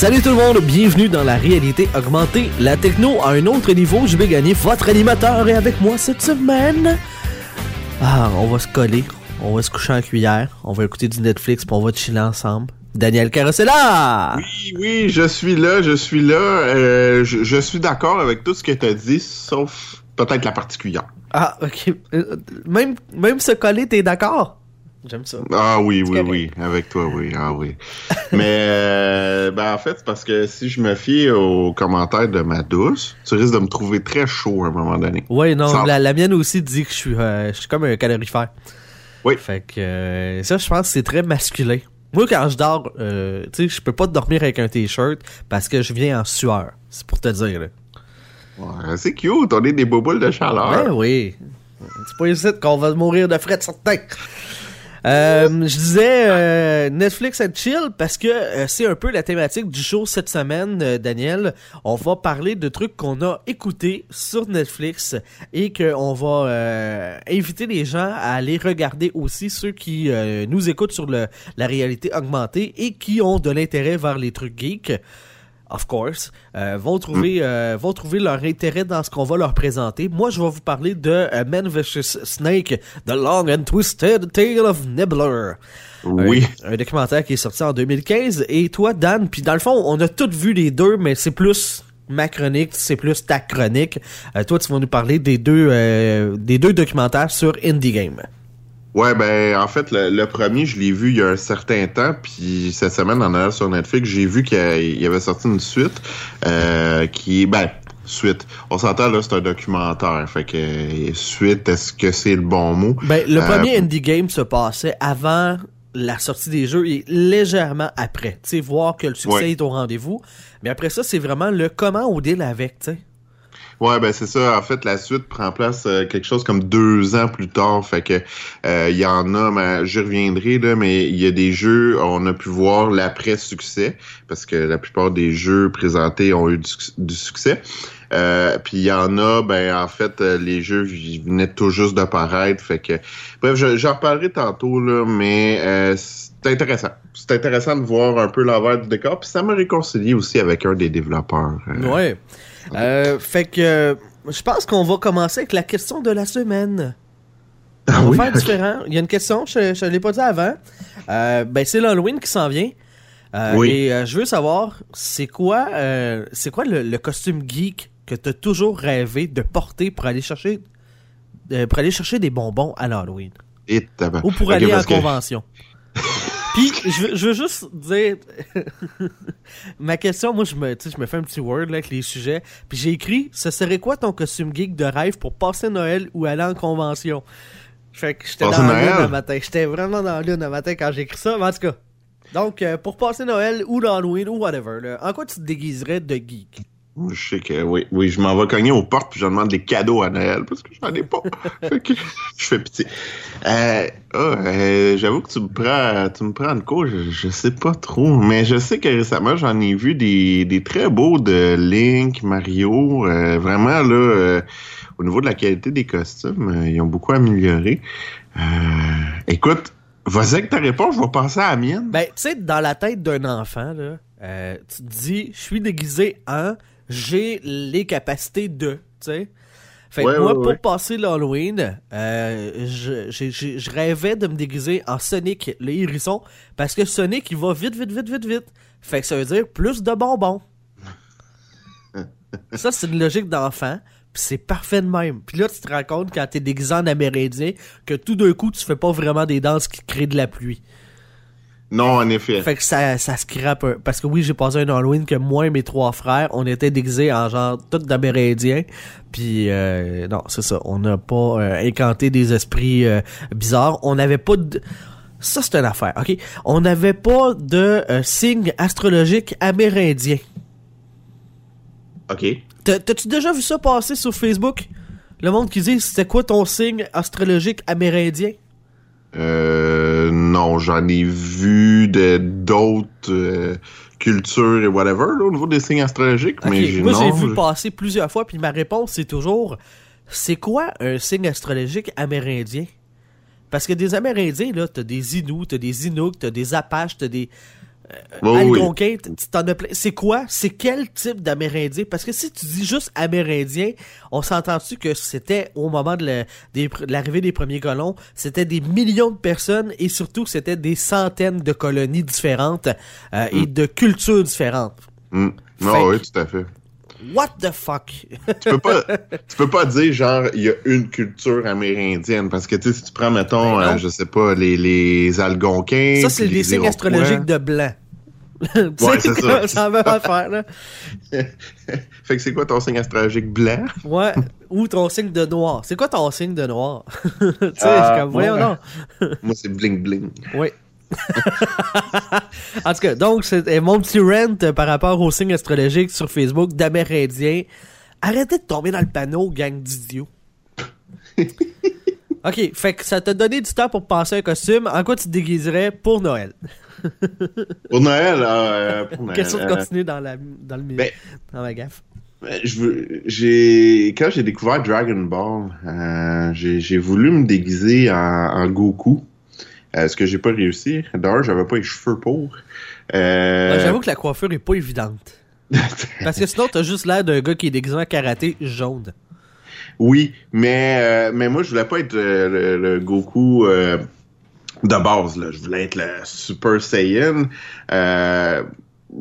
Salut tout le monde, bienvenue dans la réalité augmentée. La techno à un autre niveau, je vais gagner votre animateur et avec moi cette semaine. Ah, on va se coller, on va se coucher en cuillère, on va écouter du Netflix puis on va chiller ensemble. Daniel Carosella! Oui, oui, je suis là, je suis là. Euh, je, je, suis d'accord avec tout ce que tu as dit, sauf peut-être la particulière. Ah, ok. Euh, même, même se coller, t'es d'accord? J'aime ça. Ah oui, oui, oui. Avec toi, oui. Ah oui. Mais euh, ben, en fait, c'est parce que si je me fie aux commentaires de ma douce, tu risques de me trouver très chaud à un moment donné. Oui, non, la, la, mienne aussi dit que je suis, euh, je suis comme un calorifère. Oui. Fait que euh, ça, je pense que c'est très masculin. Moi, quand je dors, euh, tu sais, je peux pas dormir avec un t-shirt parce que je viens en sueur. C'est pour te dire, là. Ouais, c'est cute, on est des boboules de chaleur. Ben oui. C'est pas ici qu'on va mourir de fret certain. Euh, je disais euh, Netflix and chill parce que euh, c'est un peu la thématique du show cette semaine, euh, Daniel. On va parler de trucs qu'on a écoutés sur Netflix et qu'on va euh, inviter les gens à aller regarder aussi ceux qui nous écoutent sur le, la réalité augmentée et qui ont de l'intérêt vers les trucs geeks of course, euh, vont trouver euh, vont trouver leur intérêt dans ce qu'on va leur présenter. Moi, je vais vous parler de uh, Man vs Snake, The Long and Twisted Tale of Nibbler. Oui. Un, un, documentaire qui est sorti en 2015. Et toi, Dan, puis dans le fond, on a tous vu les deux, mais c'est plus ma chronique, c'est plus ta chronique. Euh, toi, tu vas nous parler des deux euh, des deux documentaires sur Indie Game. Ouais, ben en fait, le, le premier, je l'ai vu il y a un certain temps, puis cette semaine, en allant sur Netflix, j'ai vu qu'il y avait sorti une suite euh, qui ben suite. On s'entend là, c'est un documentaire, fait que suite, est-ce que c'est le bon mot? Ben le premier euh, Indie Game se passait avant la sortie des jeux et légèrement après. Tu sais, voir que le succès ouais. est au rendez-vous. Mais après ça, c'est vraiment le comment au deal avec, tu sais. Ouais, ben c'est ça. En fait, la suite prend place euh, quelque chose comme deux ans plus tard. Fait que il euh, y en a, mais j'y reviendrai là, mais il y a des jeux, on a pu voir l'après succès parce que la plupart des jeux présentés ont eu du, succès. Euh, puis il y en a, ben en fait, les jeux venaient tout juste de paraître. Fait que bref, j'en reparlerai tantôt là, mais euh, c'est intéressant. C'est intéressant de voir un peu l'envers du décor. Puis ça me réconcilie aussi avec un des développeurs. Euh, ouais. Euh, fait que euh, je pense qu'on va commencer avec la question de la semaine. Ah On va oui? faire différent. Il y a une question, je, je l'ai pas dit avant. Euh, ben c'est l'Halloween qui s'en vient. Euh, Oui. Et euh, je veux savoir, c'est quoi, c'est quoi le, le costume geek que t'as toujours rêvé de porter pour aller chercher, pour aller chercher des bonbons à l'Halloween? Ou pour aller en que- convention? Puis je veux, je veux juste dire ma question, moi je me, je me fais un petit word là, avec les sujets. Puis j'ai écrit, ce serait quoi ton costume geek de rêve pour passer Noël ou aller en convention? Fait que j'étais dans la lune Noël? le matin. J'étais vraiment dans la lune le matin quand j'ai écrit ça. Mais en tout cas, donc euh, pour passer Noël ou l'Halloween ou whatever, là, en quoi tu te déguiserais de geek? Je sais que oui, oui, je m'en vais cogner aux portes puis je demande des cadeaux à Noël parce que j'en ai pas. fait que je fais pitié. Euh, ah, euh, J'avoue que tu me prends, tu me prends de cours, je, je sais pas trop, mais je sais que récemment j'en ai vu des, des très beaux de Link, Mario, euh, vraiment là, euh, au niveau de la qualité des costumes, ils ont beaucoup amélioré. Euh, écoute, vas-y avec ta réponse, je vais passer à la mienne. Ben, tu sais, dans la tête d'un enfant, là, tu te dis, je suis déguisé en, j'ai les capacités de, tu sais. Fait que Ouais, moi, ouais, pour passer l'Halloween, euh, je rêvais de me déguiser en Sonic, le hérisson, parce que Sonic, il va vite, vite, vite, vite, vite. Fait que ça veut dire plus de bonbons. ça, c'est une logique d'enfant. Puis c'est parfait de même. Puis là, tu te rends compte quand t'es déguisé en amérindien que tout d'un coup, tu fais pas vraiment des danses qui créent de la pluie. Non, en effet. Fait que ça, ça scrape un... Parce que oui, j'ai passé un Halloween que moi et mes trois frères, on était déguisés en genre tout d'amérindiens. Puis euh, non, c'est ça. On n'a pas euh, incanté des esprits euh, bizarres. On n'avait pas de... Ça, c'est une affaire, OK? On n'avait pas de signe astrologique amérindien. OK. T'as- T'as-tu déjà vu ça passer sur Facebook? Le monde qui dit c'était quoi ton signe astrologique amérindien? Euh, non, j'en ai vu de d'autres euh, cultures et whatever, là, au niveau des signes astrologiques, Ok, mais j'ai- Moi, j'ai vu passer plusieurs fois, puis ma réponse, c'est toujours c'est quoi un signe astrologique amérindien? Parce que des Amérindiens, là, t'as des Inuits, t'as des Inuks, t'as des Apaches, t'as des Oui. C'est quoi? C'est quel type d'Amérindien? Parce que si tu dis juste Amérindien, on s'entend-tu que c'était au moment de l'arrivée des premiers colons, c'était des millions de personnes et surtout c'était des centaines de colonies différentes euh, et de cultures différentes? Hmm. Fait Ah oui, tout à fait. What the fuck? tu peux pas tu peux pas dire genre il y a une culture amérindienne parce que tu sais si tu prends mettons Ben euh, je sais pas les les algonquins Ça, c'est des les signes astrologiques de blanc. Tu Ouais, sais, c'est ça. ça va pas faire, là? fait que c'est quoi ton signe astrologique blanc? Ouais. Ou ton signe de noir. C'est quoi ton signe de noir? tu sais, c'est comme, voyons ouais. non. moi c'est bling bling Oui. en tout cas, donc, c'est mon petit rant euh, par rapport au signe astrologique sur Facebook d'Amérindiens. Arrêtez de tomber dans le panneau, gang d'idiots. ok, fait que ça t'a donné du temps pour penser un costume. En quoi tu te déguiserais pour Noël? pour Noël euh, pour Noël, Question de euh, continuer dans, la, dans, le, milieu- ben- dans ma gaffe? Euh, Je j'ai, quand j'ai découvert Dragon Ball, euh, j'ai, j'ai voulu me déguiser en, en Goku. Euh, ce que j'ai pas réussi. D'ailleurs, j'avais pas les cheveux pour. Euh, Ouais, J'avoue que la coiffure est pas évidente. Parce que sinon, t'as juste l'air d'un gars qui est déguisé en karaté jaune. oui, mais, euh, mais moi, je voulais pas être euh, le, le Goku euh, de base. Là. Je voulais être le Super Saiyan.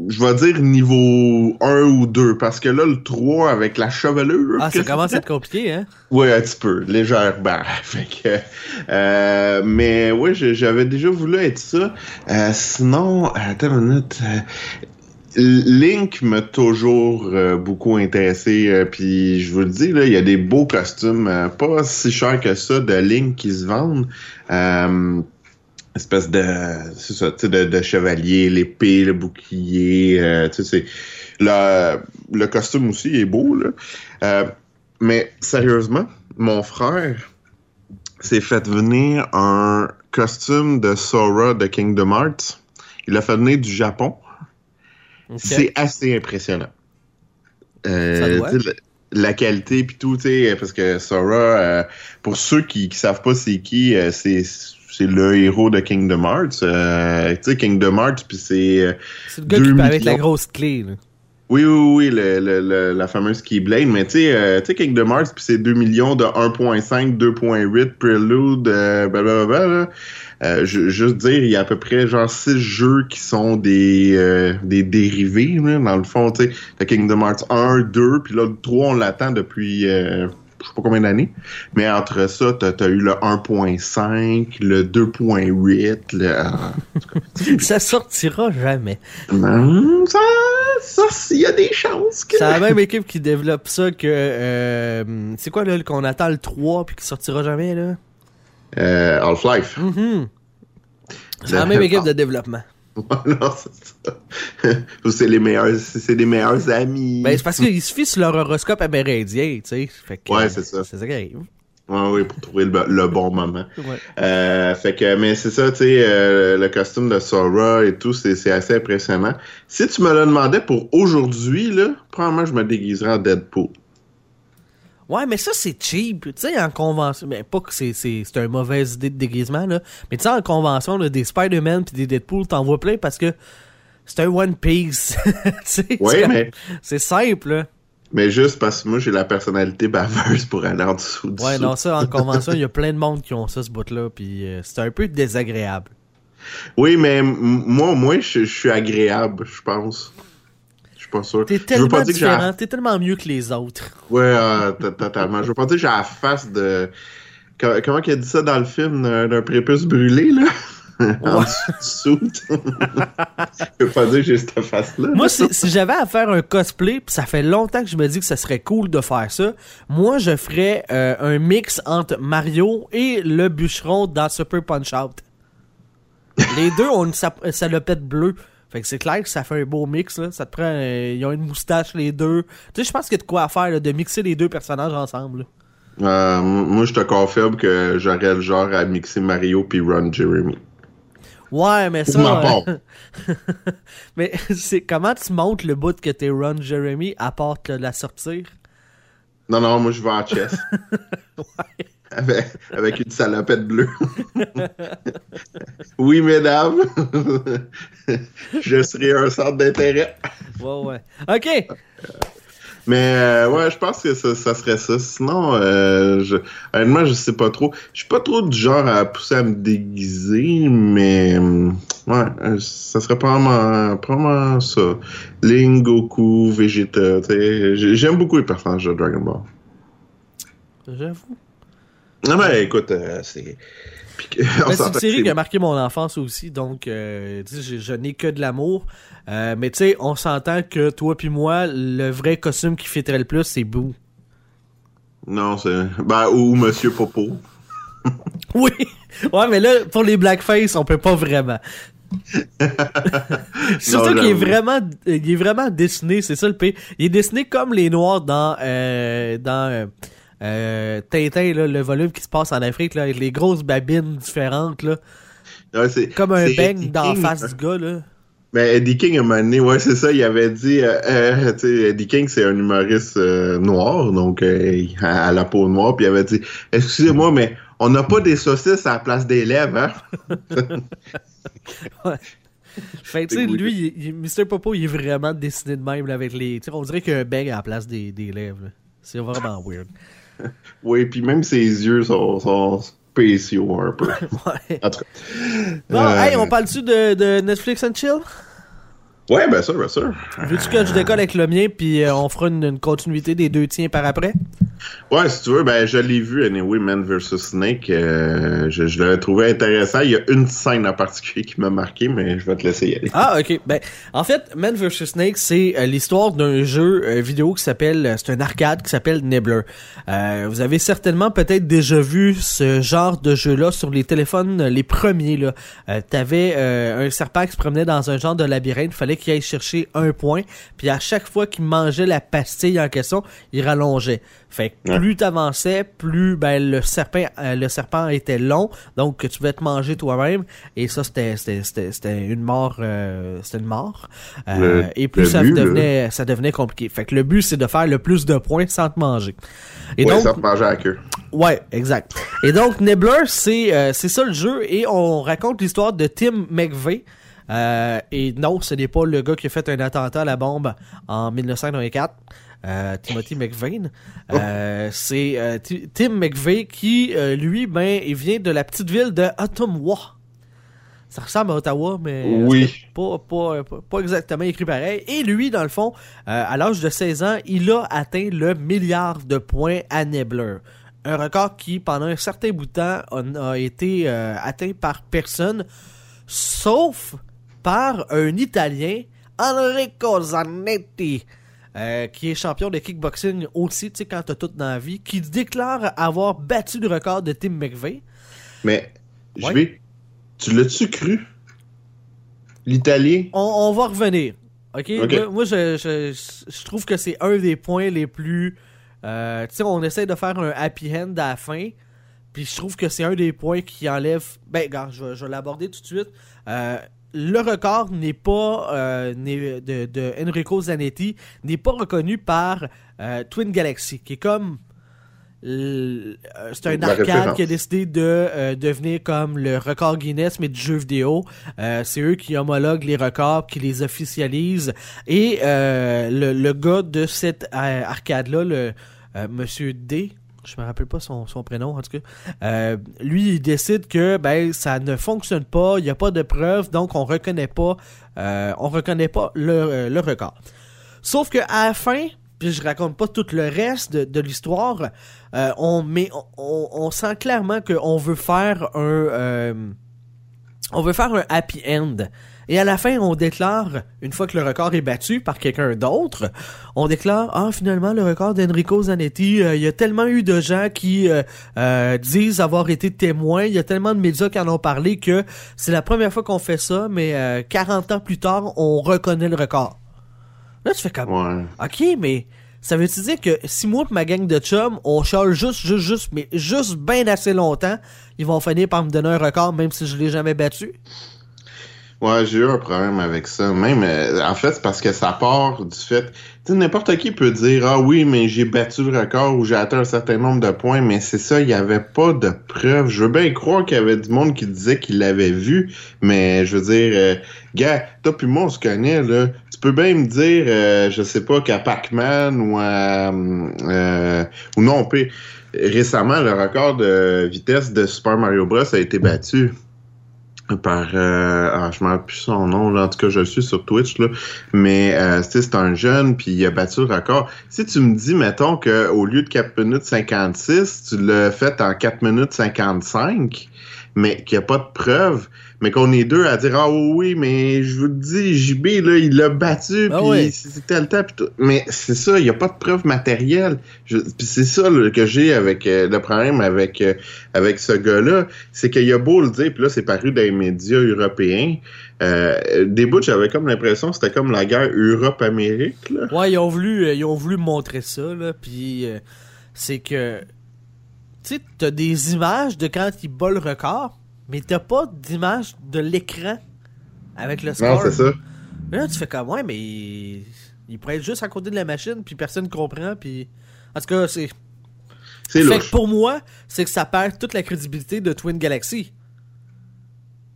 Je vais dire niveau 1 ou 2, parce que là, le 3, avec la chevelure... Ah, ça commence à être compliqué, hein? Oui, un petit peu, légèrement. Fait que, euh, mais oui, j'avais déjà voulu être ça. Euh, sinon, attends une minute. euh, Link m'a toujours euh, beaucoup intéressé. euh, Puis je vous le dis, là, il y a des beaux costumes, euh, pas si chers que ça, de Link qui se vendent. Espèce de c'est ça, tu sais, de, de chevalier, l'épée, le bouclier, euh, tu sais, c'est le, le costume aussi est beau là. Euh, mais sérieusement, mon frère s'est fait venir un costume de Sora de Kingdom Hearts. Il l'a fait venir du Japon. C'est assez impressionnant. Euh, la, la qualité puis tout, tu sais, parce que Sora, euh, pour ceux qui, qui savent pas c'est qui, c'est c'est le héros de Kingdom Hearts. Euh, tu sais, Kingdom Hearts, puis c'est euh, C'est le gars qui peut avec la grosse clé, là. oui, oui, oui, le, le- le- la fameuse Keyblade, mais tu sais, euh, tu sais, Kingdom Hearts, puis c'est 2 millions de 1.5, 2.8, Prelude, euh, blablabla. Euh, ju- juste dire, il y a à peu près genre 6 jeux qui sont des, euh, des dérivés, là, dans le fond, tu sais. Kingdom Hearts 1, 2, puis là, le 3, on l'attend depuis... euh, je sais pas combien d'années, mais entre ça, t'as as eu le 1.5, le 2.8, le... ah, Ça sortira jamais. hum, ça, ça, il y a des chances que... C'est la même équipe qui développe ça que. euh, c'est quoi, là, qu'on attend le 3 puis qui sortira jamais, là? Euh, Half-Life. Mhm. C'est la même équipe de développement. c'est ça. Ou c'est les meilleurs, c'est les meilleurs amis. Ben, c'est parce qu'ils se fient sur leur horoscope amérindien, tu sais. Fait que, Ouais, c'est ça. C'est ça qui arrive. Ouais, oui, pour trouver le, le bon moment. Ouais. Euh, fait que, mais c'est ça, tu sais, euh, le costume de Sora et tout, c'est c'est assez impressionnant. Si tu me le demandais pour aujourd'hui, là, probablement je me déguiserais en Deadpool. Ouais, mais ça, c'est cheap. Tu sais, en convention. Mais pas que c'est, c'est, c'est une mauvaise idée de déguisement, là. Mais tu sais, en convention, là, des Spider-Man pis des Deadpool, t'en vois plein parce que c'est un One Piece. Ouais, c'est, mais, c'est simple, là. mais juste parce que moi j'ai la personnalité baveuse pour aller en dessous du Ouais, non, ça, en convention, il y a plein de monde qui ont ça, ce bout-là, puis euh, c'est un peu désagréable. Oui, mais moi, moi, je je suis agréable, je pense. Je suis pas sûr. T'es Je veux tellement pas dire que j'ai la différent, t'es tellement mieux que les autres. Ouais, euh, totalement. Je veux pas dire que j'ai la face de. Co- Comment qu'il a dit ça dans le film d'un prépuce brûlé, là? en dessous. Je veux pas dire que j'ai cette face-là. Moi, si, si j'avais à faire un cosplay, pis ça fait longtemps que je me dis que ça serait cool de faire ça, moi, je ferais euh, un mix entre Mario et le bûcheron dans Super Punch-Out. Les deux ont une salopette bleue. Fait que c'est clair que ça fait un beau mix, là. Ça te prend, euh, ils ont une moustache, les deux. Tu sais, je pense qu'il y a de quoi à faire, là, de mixer les deux personnages ensemble, là. Euh, moi, je te confirme que j'aurais le genre à mixer Mario puis Ron Jeremy. Ouais, mais ça. euh, mais c'est comment tu montes le bout que t'es Ron Jeremy à part te la sortir? Non, non, moi, je vais en chess. avec, avec une salopette bleue. oui, mesdames. je serai un centre d'intérêt. Ouais, ouais. Ok! Mais euh, ouais, je pense que ça, ça serait ça. Sinon, euh, je, honnêtement, je sais pas trop. Je suis pas trop du genre à pousser à me déguiser, mais euh, ouais, euh, ça serait probablement, probablement ça. Link, Goku, Vegeta, tu sais. J'ai- J'aime beaucoup les personnages de Dragon Ball. J'avoue. Non, mais écoute, euh, c'est. c'est une série qui a marqué mon enfance aussi, donc euh, je, je n'ai que de l'amour. Euh, mais tu sais, on s'entend que toi puis moi, le vrai costume qui fitterait le plus, c'est Boo. Non, c'est. Ben, ou Monsieur Popo. Oui! Ouais, mais là, pour les blackface, on peut pas vraiment. Surtout qu'il est vraiment, il est vraiment dessiné, c'est ça le pire. Il est dessiné comme les noirs dans, euh, dans euh, Tintin, là, le volume qui se passe en Afrique, là, avec les grosses babines différentes, là. Ouais, Comme un la King. face du gars, là. Ben, Eddie King, à un moment donné, ouais, c'est ça, il avait dit, euh, euh, tu sais, Eddie King, c'est un humoriste euh, noir, donc à, à la peau noire, puis il avait dit, excusez-moi, mais on n'a pas des saucisses à la place des lèvres, hein? Fait que, tu sais, lui, il- il- Mr. Popo, il est vraiment dessiné de même, là, avec les, tu sais, on dirait qu'il y a un bang à la place des, des lèvres. C'est vraiment weird. Oui, puis même ses yeux sont, sont spéciaux un peu. Ouais. En tout cas. Bon, Euh, hey, on parle-tu de, de Netflix and Chill? Ouais, bien sûr, bien sûr. Veux-tu que je décolle avec le mien, puis euh, on fera une, une continuité des deux tiens par après? Ouais, si tu veux, ben, je l'ai vu, Anyway, Man vs. Snake. euh, je je l'avais trouvé intéressant. Il y a une scène en particulier qui m'a marqué, mais je vais te laisser y aller. Ah, ok. Ben, en fait, Man vs. Snake, c'est euh, l'histoire d'un jeu euh, vidéo qui s'appelle, euh, c'est un arcade qui s'appelle Nibbler. Vous avez certainement peut-être déjà vu ce genre de jeu-là sur les téléphones, les premiers, là. T'avais un serpent qui se promenait dans un genre de labyrinthe, fallait qu'il aille chercher un point, puis à chaque fois qu'il mangeait la pastille en question, il rallongeait. Fait que Ouais. plus t'avançais, plus ben le serpent euh, le serpent était long, donc que tu pouvais te manger toi-même et ça c'était c'était une mort euh, c'était une mort. Euh, Le- et plus ça but, là. devenait ça devenait compliqué. Fait que le but c'est de faire le plus de points sans te manger. Et ouais, donc ça te mangeait à la queue. Ouais, exact. Et donc Nibbler, c'est euh, c'est ça le jeu et on raconte l'histoire de Tim McVeigh. Euh, et non, ce n'est pas le gars qui a fait un attentat à la bombe en 1994. Euh, Timothy McVeigh. Euh, c'est euh, Ti- Tim McVeigh qui, lui, ben, il vient de la petite ville de Ottumwa. Ça ressemble à Ottawa, mais Oui. pas, pas, pas, pas exactement écrit pareil. Et lui, dans le fond, euh, à l'âge de 16 ans, il a atteint le milliard de points à Nibbler. Un record qui, pendant un certain bout de temps, a, a été euh, atteint par personne, sauf par un Italien, Enrico Zanetti, euh, qui est champion de kickboxing aussi, tu sais, quand t'as tout dans la vie, qui déclare avoir battu le record de Tim McVeigh. Mais, je vais. Tu l'as-tu cru? L'Italien? On, on va revenir. OK? Moi, moi, je, je, je trouve que c'est un des points les plus. euh, tu sais, on essaie de faire un happy end à la fin. Puis je trouve que c'est un des points qui enlève. Ben, regarde, je, vais- je vais l'aborder tout de suite. Euh, le record n'est pas euh, de, de Enrico Zanetti n'est pas reconnu par euh, Twin Galaxy, qui est comme euh, c'est un arcade qui a décidé de euh, devenir comme le record Guinness mais du jeu vidéo. Euh, c'est eux qui homologuent les records, qui les officialisent. Et euh, le, le gars de cette euh, arcade-là, le Monsieur D, je me rappelle pas son, son prénom en tout cas, euh, lui il décide que ben ça ne fonctionne pas, il n'y a pas de preuves, donc on reconnaît pas, euh, on reconnaît pas le, euh, le record. Sauf que à la fin, puis je raconte pas tout le reste de, de l'histoire, on, on, on- sent clairement qu'on veut faire un, on veut faire un happy end. Et à la fin, on déclare, une fois que le record est battu par quelqu'un d'autre, on déclare, ah, finalement, le record d'Enrico Zanetti, euh, il y a tellement eu de gens qui euh, euh, disent avoir été témoins, il y a tellement de médias qui en ont parlé que c'est la première fois qu'on fait ça, mais 40 ans plus tard, on reconnaît le record. Là, tu fais comme, Ouais. ok, mais ça veut-tu dire que si moi et ma gang de chums, on charle juste, juste, juste, mais juste bien assez longtemps, ils vont finir par me donner un record même si je l'ai jamais battu? Ouais, j'ai eu un problème avec ça. Même, euh, en fait, c'est parce que ça part du fait, tu n'importe qui peut dire, ah oui, mais j'ai battu le record ou j'ai atteint un certain nombre de points, mais c'est ça, il n'y avait pas de preuves. Je veux bien croire qu'il y avait du monde qui disait qu'il l'avait vu, mais je veux dire, euh, gars, toi puis moi, on se connaît, là. Tu peux bien me dire, euh, je sais pas, qu'à Pac-Man ou à, euh, ou non, puis récemment, le record de vitesse de Super Mario Bros a été battu par euh, ah, je me rappelle plus son nom là. En tout cas je le suis sur Twitch là. Mais euh, c'est un jeune puis il a battu le record. Si tu me dis mettons que au lieu de 4 minutes 56 tu l'as fait en 4 minutes 55 mais qu'il n'y a pas de preuve mais qu'on est deux à dire ah oui mais je vous dis JB là il l'a battu Ah puis oui. c'est tel temps puis tout mais c'est ça il n'y a pas de preuve matérielle puis c'est ça là, que j'ai avec euh, le problème avec euh, avec ce gars-là, c'est qu'il a beau le dire, puis là, c'est paru dans les médias européens. Euh, des bouts, j'avais comme l'impression que c'était comme la guerre Europe-Amérique, là. Ouais, ils ont voulu, euh, ils ont voulu montrer ça, là, puis euh, c'est que, tu sais, t'as des images de quand il bat le record, mais t'as pas d'image de l'écran avec le Non, score. c'est ça. Là, tu fais comme, ouais, mais il, il pourrait être juste à côté de la machine, puis personne comprend, puis... En tout cas, c'est... C'est Fait que pour moi, c'est que ça perd toute la crédibilité de Twin Galaxy.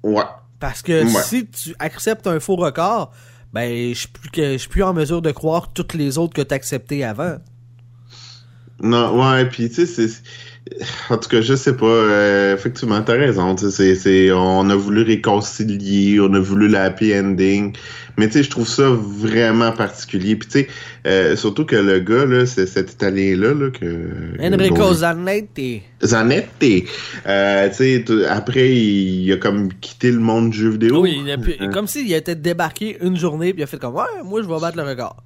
Ouais. Parce que Ouais. si tu acceptes un faux record, ben, je suis plus, que- je suis plus en mesure de croire toutes les autres que t'as acceptées avant. Non, ouais, puis tu sais, c'est... En tout cas, je sais pas. euh, effectivement, t'as raison. C'est, c'est, on a voulu réconcilier, on a voulu la happy ending. Mais tu sais, je trouve ça vraiment particulier. Puis tu sais, euh, surtout que le gars, là, c'est cet Italien-là, là, que... Enrico dont- Zanetti. Zanetti. Euh, tu sais, après, il a comme quitté le monde du jeu vidéo. Oui, il a pu- Euh, comme s'il était débarqué une journée puis il a fait comme ouais, moi je vais battre le record.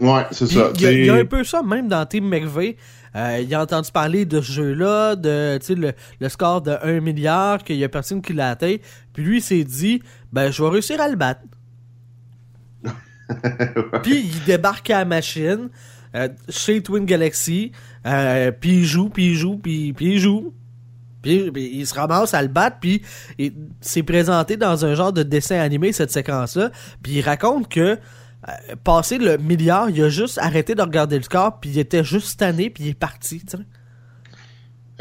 Ouais, c'est ça. il, y a, il y a t'sais. un peu ça même dans Team McVeigh. Euh, il a entendu parler de ce jeu-là, de le, le score de 1 milliard, qu'il y a personne qui l'a atteint. Puis lui il s'est dit ben je vais réussir à le battre. Puis il débarque à la machine euh, chez Twin Galaxy, euh, puis il joue, puis il joue, puis, puis il joue. Puis, puis il se ramasse à le battre, puis il s'est présenté dans un genre de dessin animé, cette séquence-là. Puis il raconte que, passé le milliard, il a juste arrêté de regarder le score, puis il était juste tanné, puis il est parti, tu sais.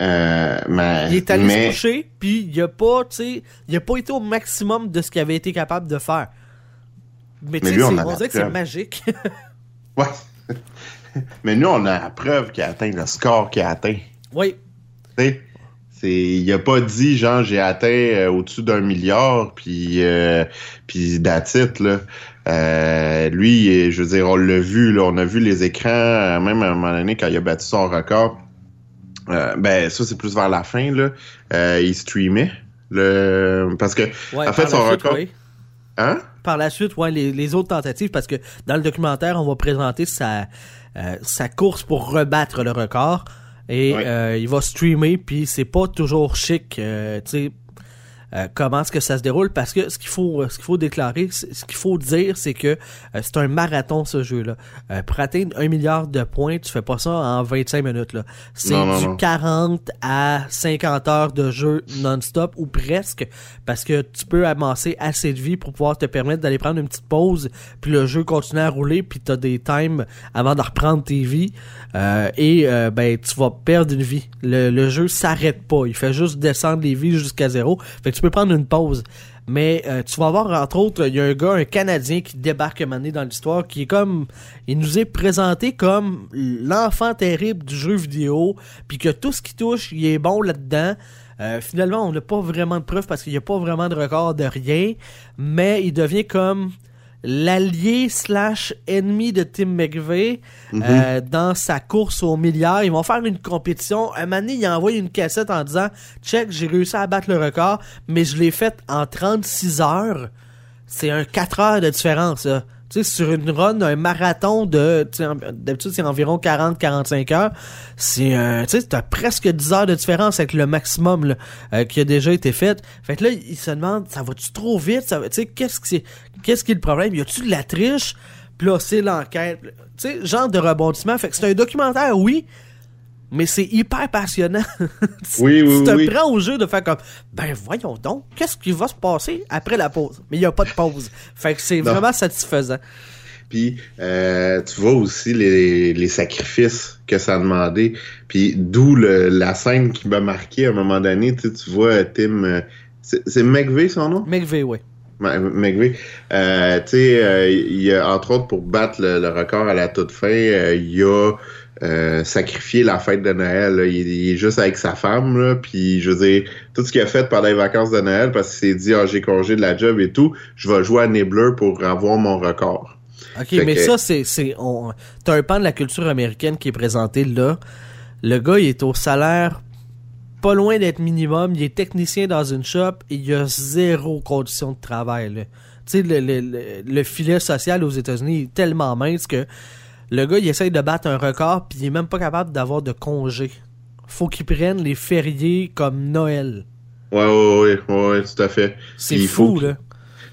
Euh, mais, Il est allé mais- se coucher, puis il a pas, il a pas été au maximum de ce qu'il avait été capable de faire. Mais tu Mais sais, lui, on dirait que c'est magique. Ouais. mais nous, on a la preuve qu'il a atteint le score qu'il a atteint. oui. Il a pas dit genre j'ai atteint euh, au-dessus d'un milliard puis euh, puis that's it, là. Euh, lui, je veux dire, on l'a vu, là, on a vu les écrans, euh, même à un moment donné quand il a battu son record. euh, ben ça c'est plus vers la fin là. Euh, il streamait le parce que Ouais, en fait par son la suite, record, oui. hein? par la suite, ouais, les, les autres tentatives, parce que dans le documentaire, on va présenter sa, sa course pour rebattre le record. Et Ouais. il va streamer, puis c'est pas toujours chic, tu sais, euh, comment est-ce que ça se déroule, parce que ce qu'il faut, ce qu'il faut déclarer, ce qu'il faut dire, c'est que euh, c'est un marathon, ce jeu-là. Euh, pour atteindre un milliard de points, tu fais pas ça en 25 minutes, là. C'est du non. 40 à 50 heures de jeu non-stop, ou presque, parce que tu peux amasser assez de vie pour pouvoir te permettre d'aller prendre une petite pause, puis le jeu continue à rouler, puis t'as des times avant de reprendre tes vies, euh, et euh, ben tu vas perdre une vie. Le, le jeu s'arrête pas, il fait juste descendre les vies jusqu'à zéro, fait que tu peux prendre une pause. Mais euh, tu vas voir, entre autres, il y a un gars, un Canadien qui débarque un dans l'histoire, qui est comme... Il nous est présenté comme l'enfant terrible du jeu vidéo, puis que tout ce qui touche, il est bon là-dedans. Euh, finalement, on n'a pas vraiment de preuves parce qu'il n'y a pas vraiment de record de rien, mais il devient comme l'allié slash ennemi de Tim McVeigh euh, dans sa course au milliard. Ils vont faire une compétition. Un moment donné, il envoie une cassette en disant « Check, j'ai réussi à battre le record, mais je l'ai fait en 36 heures. » c'est un 4 heures de différence, là. Tu sais, sur une run, un marathon de, d'habitude, c'est environ 40-45 heures. C'est, euh, tu sais, t'as presque 10 heures de différence avec le maximum, là, euh, qui a déjà été fait. Fait que là, il se demande, ça va-tu trop vite? Ça tu sais, qu'est-ce que c'est, qu'est-ce qui est le problème? Y a-tu de la triche? Puis là, c'est l'enquête. Tu sais, genre de rebondissement. Fait que c'est un documentaire, oui, mais c'est hyper passionnant. Tu- Oui, oui, tu te oui. prends au jeu de faire comme, ben voyons donc, qu'est-ce qui va se passer après la pause? Mais il n'y a pas de pause. Fait que c'est vraiment satisfaisant. Puis euh, tu vois aussi les, les sacrifices que ça a demandé. Puis d'où la scène qui m'a marqué à un moment donné. Tu, vois Tim. euh, c'est c'est McVeigh son nom? McVeigh, oui. McVeigh. Euh, tu sais, euh, il y a entre autres pour battre le, le record à la toute fin, euh, il a euh, sacrifié la fête de Noël. là. Il, il est juste avec sa femme, là, puis je veux dire, tout ce qu'il a fait pendant les vacances de Noël, parce qu'il s'est dit ah j'ai congé de la job et tout, je vais jouer à Nibbler pour avoir mon record. OK, Fait mais que- ça, c'est. c'est on... T'as un pan de la culture américaine qui est présenté là. Le gars, il est au salaire pas loin d'être minimum. Il est technicien dans une shop et il a zéro condition de travail. là. Tu sais, le, le, le, le filet social aux États-Unis est tellement mince que le gars, il essaye de battre un record puis il est même pas capable d'avoir de congé. Faut qu'il prenne les fériés comme Noël. Ouais, ouais, ouais, ouais, tout à fait. C'est fou, faut là.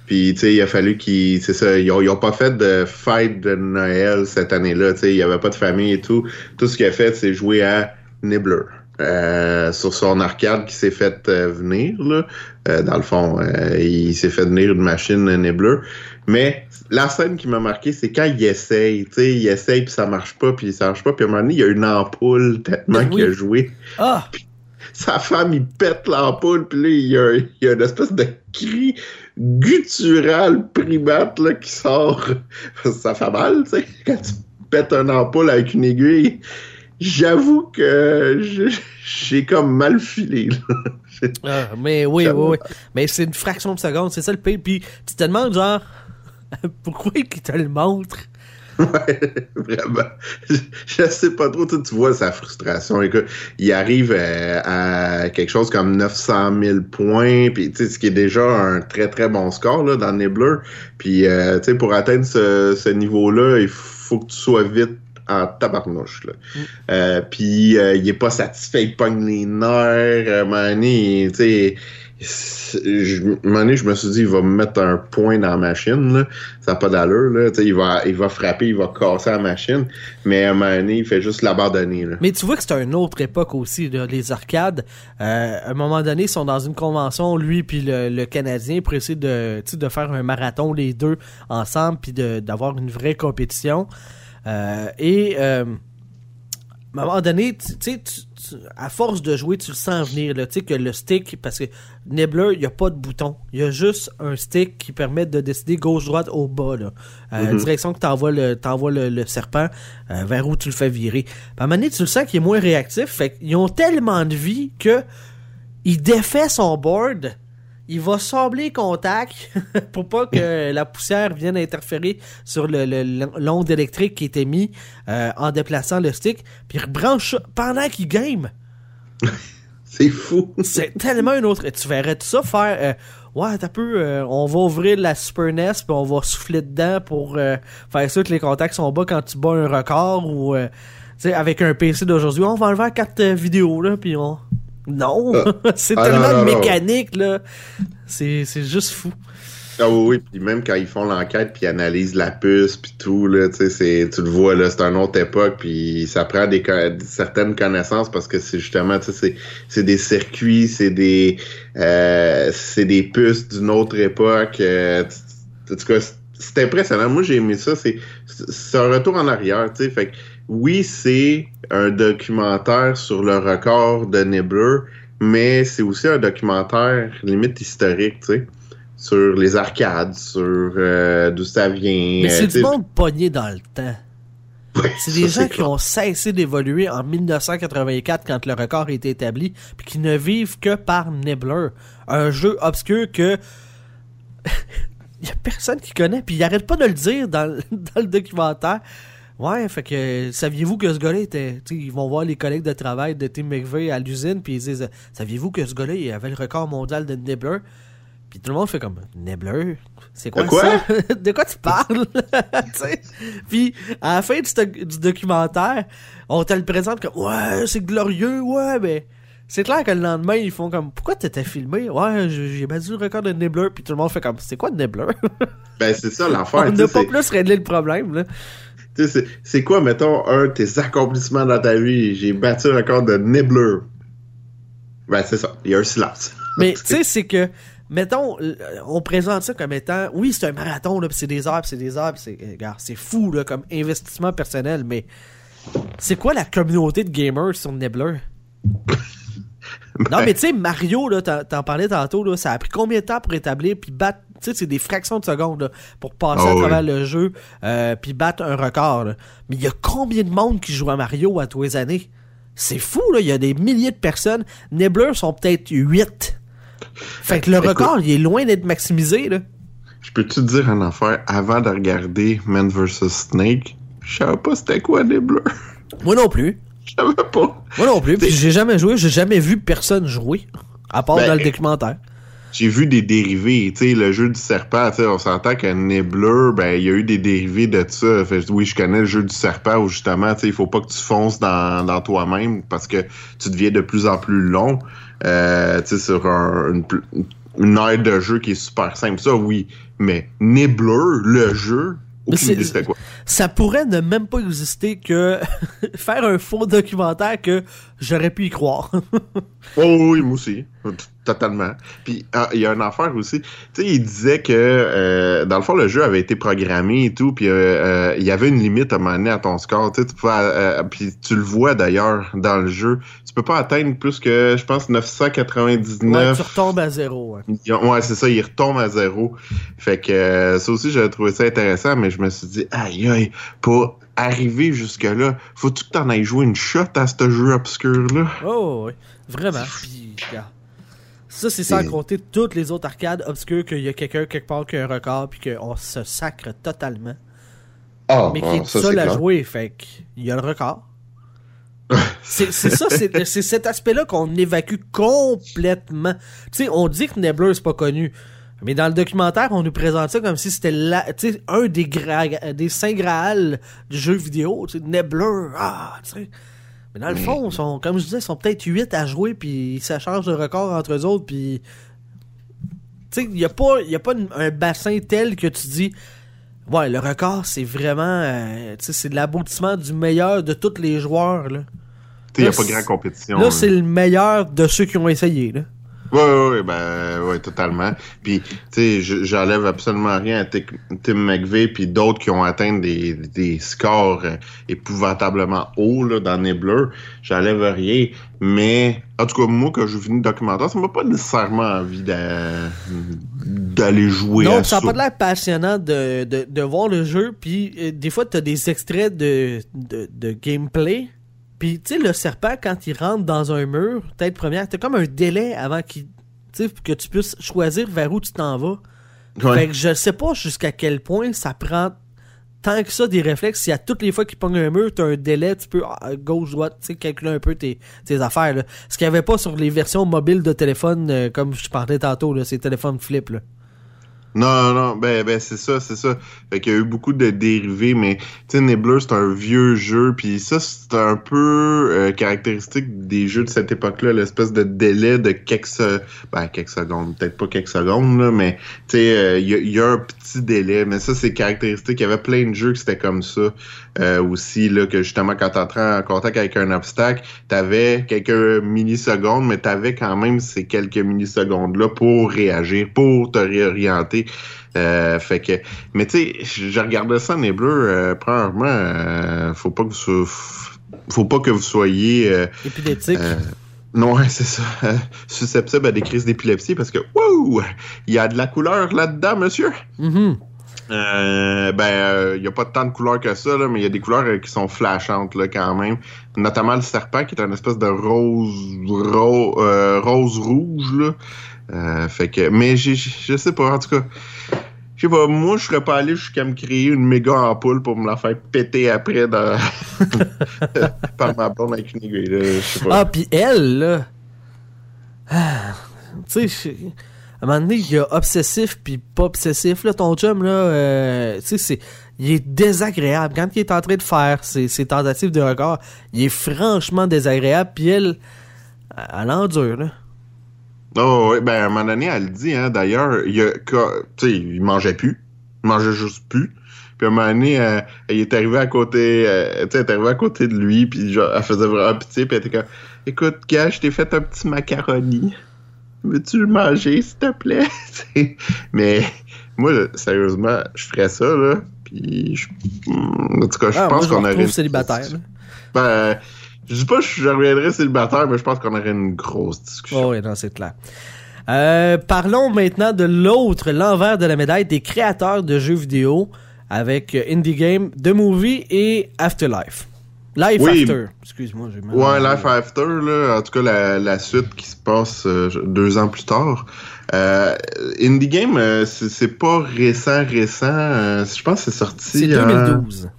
Puis, tu sais, il a fallu qu'ils. C'est ça, ils ont, ils ont pas fait de fête de Noël cette année-là. Tu sais, il y avait pas de famille et tout. Tout ce qu'il a fait, c'est jouer à Nibbler. Euh, sur son arcade qui s'est fait euh, venir, là. Euh, dans le fond, euh, il s'est fait venir une machine Nibbler. Mais la scène qui m'a marqué, c'est quand il essaye. Tu sais, il essaye, puis ça marche pas, puis ça marche pas. Puis à un moment donné, il y a une ampoule tellement Ben qu'il a oui. joué Ah! sa femme, il pète l'ampoule, puis là, il y, a, il y a une espèce de cri guttural primate là, qui sort. Ça fait mal, tu sais, quand tu pètes une ampoule avec une aiguille. J'avoue que je- j'ai comme mal filé. là. Ah, mais oui, oui, oui. Mais c'est une fraction de seconde, c'est ça le pire. Puis tu te demandes, genre, pourquoi il te le montre? Ouais, vraiment. Je, je sais pas trop. Tu, tu vois sa frustration. Écoute, il arrive euh, à quelque chose comme 900 000 points, puis tu sais, ce qui est déjà un très très bon score là, dans Nibbler. Puis euh, tu sais, pour atteindre ce, ce niveau-là, il faut que tu sois vite en tabarnouche. Là. Euh, puis euh, il est pas satisfait, il pogne les nerfs. Moment donné, tu sais, je, je me suis dit, il va me mettre un point dans la machine. Là. Ça n'a pas d'allure. Là. Il, va, il va frapper, il va casser la machine. Mais à un moment donné, il fait juste l'abandonner. là. Mais tu vois que c'est une autre époque aussi, là, les arcades. Euh, à un moment donné, ils sont dans une convention, lui puis le, le Canadien, pour essayer de, de faire un marathon les deux ensemble, puis d'avoir une vraie compétition. Euh, et euh, à un moment donné, tu tu sais, tu- tu- à force de jouer, tu le sens venir, là, tu sais, que le stick, parce que Nibbler, il n'y a pas de bouton. Il y a juste un stick qui permet de décider gauche-droite au bas, là. Euh, Direction que t'envoies le, t'envoies le, le serpent vers où tu le fais virer. À un moment donné, tu le sens qu'il est moins réactif. Fait qu'ils ont tellement de vie que il défait son board. Il va sabler contact pour pas que la poussière vienne interférer sur le, l'onde électrique qui était mis euh, en déplaçant le stick. Puis il rebranche ça pendant qu'il game. C'est fou. C'est tellement une autre. Tu verrais tout ça faire. euh, ouais, t'as peu. euh, on va ouvrir la Super NES puis on va souffler dedans pour euh, faire sûr que les contacts sont bas quand tu bats un record ou. euh, tu sais, avec un PC d'aujourd'hui, on va enlever carte euh, vidéo là puis on. Non, c'est Ah, tellement non, non, non. mécanique là. C'est c'est juste fou. Ah oui, oui, puis même quand ils font l'enquête puis ils analysent la puce puis tout là, tu sais, tu le vois là, c'est une autre époque puis ça prend des certaines connaissances parce que c'est justement tu sais c'est c'est des circuits, c'est des euh, c'est des puces d'une autre époque. euh, en tout cas, c'est- impressionnant. Moi j'ai aimé ça, c'est c'est un retour en arrière, tu sais, fait que oui, c'est un documentaire sur le record de Nibbler, mais c'est aussi un documentaire limite historique, tu sais sur les arcades, sur euh, d'où ça vient. Mais euh, c'est du monde pogné dans le temps. ouais, C'est des gens qui clair. ont cessé d'évoluer en 1984 quand le record a été établi, puis qui ne vivent que par Nibbler, un jeu obscur que y a personne qui connaît, puis il arrête pas de le dire dans, dans le documentaire. Ouais, fait que saviez-vous que ce gars-là était. ils vont voir les collègues de travail de Tim McVeigh à l'usine, puis ils disent Saviez-vous que ce gars-là il avait le record mondial de Nibbler Puis tout le monde fait comme Nibbler, c'est quoi, De quoi? ça? de quoi tu parles? Puis à la fin du, doc- du documentaire, on te le présente comme Ouais, c'est glorieux, ouais, mais c'est clair que le lendemain, ils font comme Pourquoi t'étais filmé? Ouais, j'ai battu le record de Nibbler, puis tout le monde fait comme C'est quoi Nibbler? Ben, c'est ça on l'affaire. tu n'a pas plus réglé le problème, là. C'est- quoi, mettons, un de tes accomplissements dans ta vie? J'ai battu le record de Nibbler. Ben, c'est ça. Il y a un silence. Mais tu sais, c'est que, mettons, euh, on présente ça comme étant, oui, c'est un marathon, là, c'est des heures, c'est des heures, c'est, euh, c'est fou, là, comme investissement personnel, mais c'est quoi la communauté de gamers sur Nibbler? Non, mais tu sais, Mario, là, t'en parlais tantôt, là, ça a pris combien de temps pour établir, puis battre, sais, c'est des fractions de secondes, là, pour passer Ah à oui. travers le jeu, euh, puis battre un record, là. Mais il y a combien de monde qui joue à Mario à tous les années? C'est fou, là, il y a des milliers de personnes. Nibbler sont peut-être 8. Fait que le Écoute. record, il est loin d'être maximisé, là. Je peux-tu te dire une affaire? Avant de regarder Man vs. Snake, je savais pas c'était quoi Nibbler. Moi non plus. Je savais pas. Moi non plus. Puis j'ai jamais joué, j'ai jamais vu personne jouer. À part Ben, dans le documentaire. J'ai vu des dérivés, tu sais, le jeu du serpent, tu sais, on s'entend que Nibbler, ben, il y a eu des dérivés de ça. Fait, oui, je connais le jeu du serpent où justement, tu sais, il faut pas que tu fonces dans, dans toi-même parce que tu deviens de plus en plus long, euh, tu sais, sur un- une, une aire de jeu qui est super simple. Ça, oui. Mais Nibbler, le jeu, Mais quoi. Ça pourrait ne même pas exister que faire un faux documentaire que j'aurais pu y croire. Oh oui, moi aussi. Totalement. Puis ah, il y a une affaire aussi. Tu sais, il disait que euh, dans le fond, le jeu avait été programmé et tout, puis euh, euh, il y avait une limite à donné à ton score. Tu pouvais, euh, puis tu le vois d'ailleurs dans le jeu. Tu peux pas atteindre plus que, je pense, Ouais, 999. tu retombes à zéro. ouais. Ouais, c'est ça, il retombe à zéro. Fait que euh, ça aussi, j'avais trouvé ça intéressant, mais je me suis dit, aïe aïe, pour arriver jusque-là, faut-tu que t'en ailles jouer une shot à ce jeu obscur-là? Oh, oui. Vraiment. Puis. Ça, c'est sans compter toutes les autres arcades obscures qu'il y a quelqu'un quelque part qui a un record puis qu'on se sacre totalement. Ah, mais qui est seul à jouer, fait qu'il y a le record. c'est ça, c'est cet aspect-là qu'on évacue complètement. Tu sais, on dit que Nibbler c'est pas connu, mais dans le documentaire, on nous présente ça comme si c'était un des gra- des saints graal du jeu vidéo, tu sais, Nibbler, ah, tu sais. Mais dans le fond, ils sont, comme je disais, ils sont peut-être 8 à jouer, puis ça change de record entre eux autres, puis... Tu sais, il n'y a pas, y a pas une- un bassin tel que tu dis... Ouais, le record, c'est vraiment... euh, tu sais, c'est de l'aboutissement du meilleur de tous les joueurs, là. Il n'y a pas c'est- grand compétition. Là, c'est le meilleur de ceux qui ont essayé, là. Ouais, ouais, ben, ouais, totalement. Puis, tu sais, je- j'enlève absolument rien à Tim McVeigh puis d'autres qui ont atteint des, des scores euh, épouvantablement hauts là, dans Nibbler. J'enlève rien. Mais, en tout cas, moi, quand je finis le documentaire, ça m'a pas nécessairement envie d'a- d'aller jouer Non, à ça ça. n'a pas de l'air passionnant de, de, de voir le jeu, puis euh, des fois, t'as des extraits de, de, de gameplay, puis tu sais, le serpent, quand il rentre dans un mur, tête première, t'as comme un délai avant qu'il, que tu puisses choisir vers où tu t'en vas. Ouais. Fait que je sais pas jusqu'à quel point ça prend tant que ça des réflexes. Si à toutes les fois qu'il pogne un mur, t'as un délai, tu peux ah, gauche, droite, tu sais, calculer un peu tes, tes affaires. Là. Ce qu'il n'y avait pas sur les versions mobiles de téléphone, euh, comme je parlais tantôt, là, ces téléphones flip. Là. Non, non, ben, ben c'est ça, c'est ça. Fait qu'il y a eu beaucoup de dérivés, mais tu Nibbler, c'est un vieux jeu, puis ça, c'est un peu euh, caractéristique des jeux de cette époque-là, l'espèce de délai de quelques, ben, quelques secondes, peut-être pas quelques secondes, là, mais tu sais, euh, il y, a- il y a un petit délai, mais ça, c'est caractéristique. Il y avait plein de jeux que c'était comme ça euh, aussi, là, que justement, quand t'entrais en contact avec un obstacle, t'avais quelques millisecondes, mais t'avais quand même ces quelques millisecondes-là pour réagir, pour te réorienter. Euh, fait que, mais tu sais, je regardais ça Nibbler, euh, premièrement, euh, faut pas que vous faut pas que vous soyez euh, Épileptique. euh, non, c'est ça. euh, susceptible à des crises d'épilepsie parce que, wow, il y a de la couleur là-dedans, monsieur. Mhm. Euh, ben, il y a pas tant de couleurs que ça, là, mais il y a des couleurs euh, qui sont flashantes là, quand même. Notamment le serpent qui est une espèce de rose, ro- euh, rose rouge là. Euh, fait que, mais je sais pas, en tout cas. Je sais pas, moi, je serais pas allé jusqu'à me créer une méga ampoule pour me la faire péter après dans... par ma blonde avec une aiguille. là. Ah, puis elle, là. Ah, tu sais, un moment donné, il y a obsessif puis pas obsessif, là, ton chum, là, euh, tu sais, c'est, il est désagréable. Quand il est en train de faire ses, tentatives de record, il est franchement désagréable, puis elle, elle endure, là. Oh, oui, ben, à un moment donné, elle le dit, hein, d'ailleurs, il, a, il mangeait plus. Il mangeait juste plus. Puis à un moment donné, euh, elle est arrivée à côté, euh, tu sais, arrivée à côté de lui, puis genre, elle faisait vraiment pitié, puis elle était comme, écoute, gars, je t'ai fait un petit macaroni. Veux-tu le manger, s'il te plaît? Mais moi, sérieusement, je ferais ça, là. Puis, je... en tout cas, je Ah, pense qu'on aurait. une- célibataire. Ben, je dis pas que je reviendrais célibataire, mais je pense qu'on aurait une grosse discussion. Oh oui, non, c'est clair. Euh, parlons maintenant de l'autre, l'envers de la médaille des créateurs de jeux vidéo avec Indie Game, The Movie et Afterlife. Life Oui. After. Excuse-moi, j'ai mal. Ouais, Life After, là, en tout cas, la, la suite qui se passe euh, deux ans plus tard. Euh, Indie Game, euh, c'est pas récent, récent. euh, je pense que c'est sorti C'est en 2012.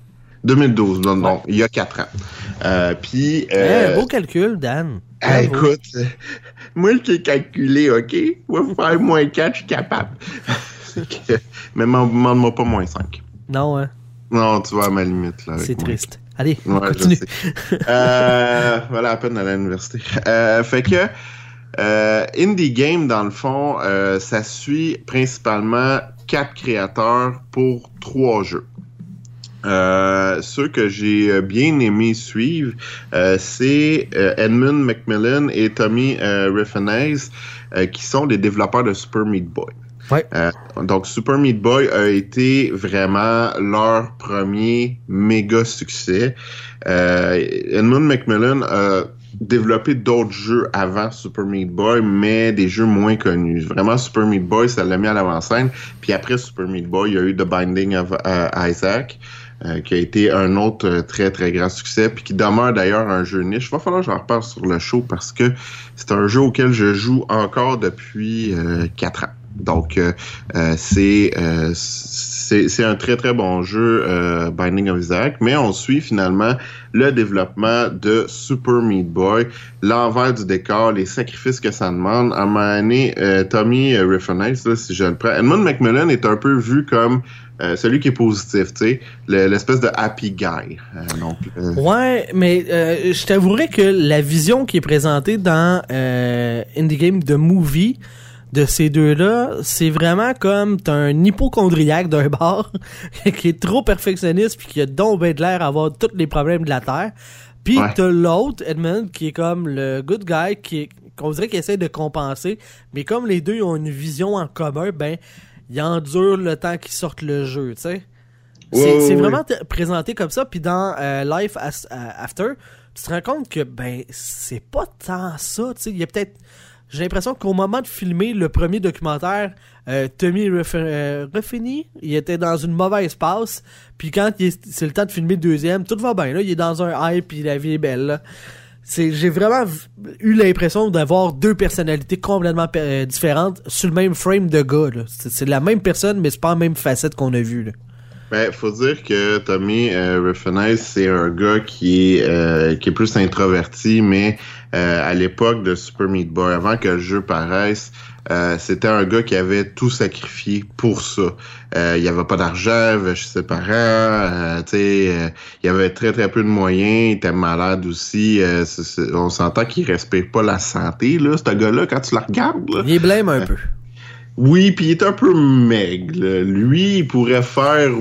2012, non, non, il y a quatre ans. Puis, euh, Eh, beau calcul, Dan. ah, écoute, moi, je t'ai calculé, OK? Moi, faire moins 4, je suis capable. Mais m'en- demande-moi pas moins 5. Non, hein, Non, tu vois, à ma limite, là. c'est triste. Allez, Ouais, continue. euh, voilà, à peine à l'université. Euh, fait que euh, Indie Game, dans le fond, euh, ça suit principalement quatre créateurs pour trois jeux. Euh, ceux que j'ai euh, bien aimé suivre, euh, c'est euh, Edmund Macmillan et Tommy euh, qui sont des développeurs de Super Meat Boy. Euh, donc, Super Meat Boy a été vraiment leur premier méga succès. Euh, Edmund Macmillan a développé d'autres jeux avant Super Meat Boy, mais des jeux moins connus. Vraiment, Super Meat Boy, ça l'a mis à l'avant-scène. Puis après Super Meat Boy, il y a eu The Binding of euh, Isaac, euh, qui a été un autre très, très grand succès, puis qui demeure d'ailleurs un jeu niche. Va falloir que j'en reparle sur le show parce que c'est un jeu auquel je joue encore depuis 4 ans. Donc, euh, euh, c'est euh, c'est c'est un très très bon jeu, euh, Binding of Isaac, mais on suit finalement le développement de Super Meat Boy, l'envers du décor, les sacrifices que ça demande. À un moment donné, euh, Tommy Refenes, là, si je le prends, Edmund Macmillan est un peu vu comme euh, celui qui est positif, tu sais, le- l'espèce de happy guy. Donc, Ouais, mais je t'avouerais que la vision qui est présentée dans Indie Game de Movie de ces deux-là, c'est vraiment comme t'as un hypochondriaque d'un bord qui est trop perfectionniste puis qui a donc ben de l'air à avoir tous les problèmes de la Terre. Puis Ouais. t'as l'autre, Edmund, qui est comme le good guy, qui qu'on dirait qu'il essaie de compenser, mais comme les deux ont une vision en commun, ben ils endurent le temps qu'ils sortent le jeu, tu sais. C'est Ouais, ouais, c'est ouais. vraiment présenté comme ça. Puis dans euh, Life As- euh, After, tu te rends compte que ben c'est pas tant ça. Tu sais, il y a peut-être. J'ai l'impression qu'au moment de filmer le premier documentaire, euh, Tommy euh, Ruffini, il était dans une mauvaise passe. Puis quand c'est le temps de filmer le deuxième, tout va bien. Là, il est dans un hype, puis la vie est belle. j'ai vraiment eu l'impression d'avoir deux personnalités complètement euh, différentes sur le même frame de gars. C'est, la même personne, mais c'est pas la même facette qu'on a vue. Ben, faut dire que Tommy euh, c'est un gars qui est euh, plus introverti, mais à l'époque de Super Meat Boy, avant que le jeu paraisse, euh, c'était un gars qui avait tout sacrifié pour ça. Euh, il y avait pas d'argent, il avait chez ses parents, euh, tu sais, euh, il avait très très peu de moyens, il était malade aussi. euh, on s'entend qu'il respecte pas la santé, là, ce gars-là, quand tu le regardes. Là. Il est blême un peu. Oui, puis il est un peu maigre. là. Lui, il pourrait faire,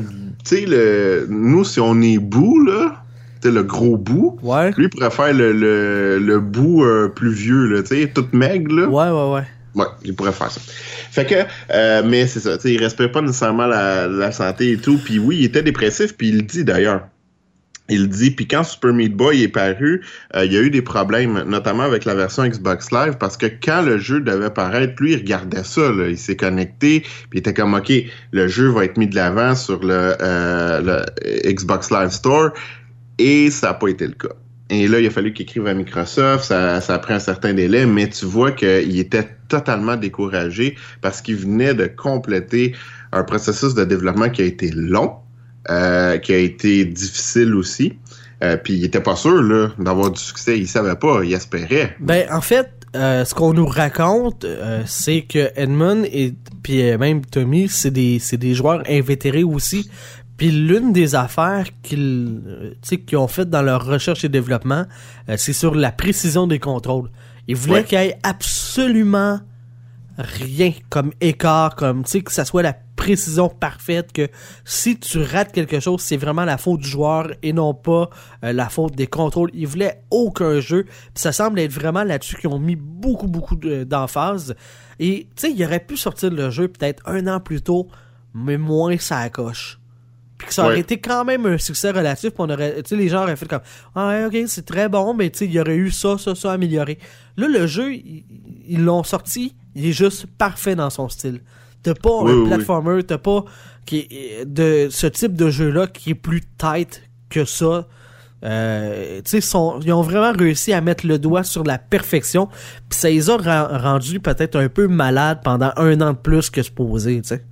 tu sais, le, nous si on est bout là, le gros bout. Ouais. Lui il pourrait faire le le, le bout euh, plus vieux là, tu sais, tout maigre là. Ouais, ouais, ouais. Ouais, il pourrait faire ça. Fait que, euh, mais c'est ça, tu sais, il respecte pas nécessairement la, la santé et tout. Puis oui, il était dépressif, puis il le dit d'ailleurs. Il le dit, puis quand Super Meat Boy est paru, euh, il y a eu des problèmes, notamment avec la version Xbox Live, parce que quand le jeu devait paraître, lui, il regardait ça, là, il s'est connecté, puis il était comme, OK, le jeu va être mis de l'avant sur le, euh, le Xbox Live Store, et ça n'a pas été le cas. Et là, il a fallu qu'il écrive à Microsoft, ça, ça a pris un certain délai, mais tu vois qu'il était totalement découragé parce qu'il venait de compléter un processus de développement qui a été long, euh, qui a été difficile aussi. Euh, puis il était pas sûr d'avoir du succès, il savait pas, il espérait. Ben, en fait, euh, ce qu'on nous raconte, c'est que Edmund et même Tommy, c'est des c'est des joueurs invétérés aussi. Puis l'une des affaires qu'ils euh, qu'ils ont fait dans leur recherche et développement, euh, c'est sur la précision des contrôles. Ils voulaient Ouais. qu'il y ait absolument rien comme écart, comme tu sais que ça soit la précision parfaite que si tu rates quelque chose, c'est vraiment la faute du joueur et non pas euh, la faute des contrôles. Ils voulaient aucun jeu, puis ça semble être vraiment là-dessus qu'ils ont mis beaucoup beaucoup de- d'emphase. Et tu sais, il aurait pu sortir le jeu peut-être un an plus tôt, mais moins ça coche. Puis que ça aurait Ouais. été quand même un succès relatif, puis on aurait, tu sais, les gens auraient fait comme, ah ok, c'est très bon, mais tu sais, il y aurait eu ça, ça, ça amélioré. Là, le jeu, ils l'ont sorti, il est juste parfait dans son style. T'as pas Oui, un oui, platformer, t'as pas qui de ce type de jeu-là qui est plus tight que ça. Euh, tu sais, sont- ils ont vraiment réussi à mettre le doigt sur la perfection, puis ça les a ren- rendus peut-être un peu malades pendant un an de plus que supposé, tu sais.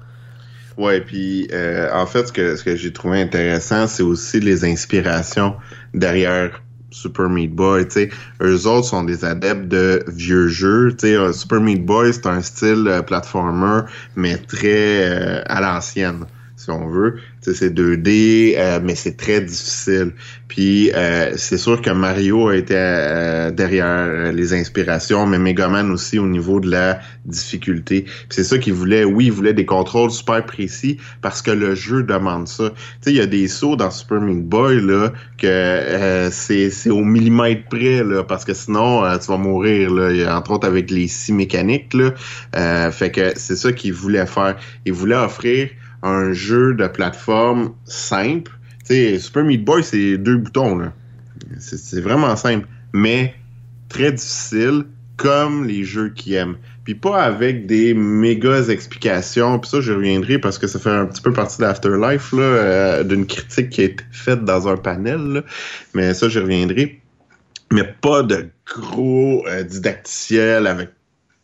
Ouais, puis euh, en fait, ce que, ce que j'ai trouvé intéressant, c'est aussi les inspirations derrière Super Meat Boy. Tu sais, eux autres sont des adeptes de vieux jeux. Tu sais, euh, Super Meat Boy, c'est un style euh, platformer, mais très euh, à l'ancienne, si on veut. C'est 2D, euh, mais c'est très difficile. Puis euh, c'est sûr que Mario a été euh, derrière euh, les inspirations, mais Megaman aussi au niveau de la difficulté. C'est ça qu'il voulait. Oui, il voulait des contrôles super précis parce que le jeu demande ça. Tu sais, il y a des sauts dans Super Meat Boy là que euh, c'est au millimètre près là parce que sinon euh, tu vas mourir là. Entre autres avec les scies mécaniques là. Fait que c'est ça qu'il voulait faire. Il voulait offrir un jeu de plateforme simple. Sais, Super Meat Boy, c'est deux boutons, là. C'est vraiment simple. Mais très difficile, comme les jeux qu'il aime. Puis pas avec des méga explications. Puis ça, je reviendrai parce que ça fait un petit peu partie d'Afterlife, là, euh, d'une critique qui a été faite dans un panel. Mais ça, je reviendrai. Mais pas de gros euh, didacticiels avec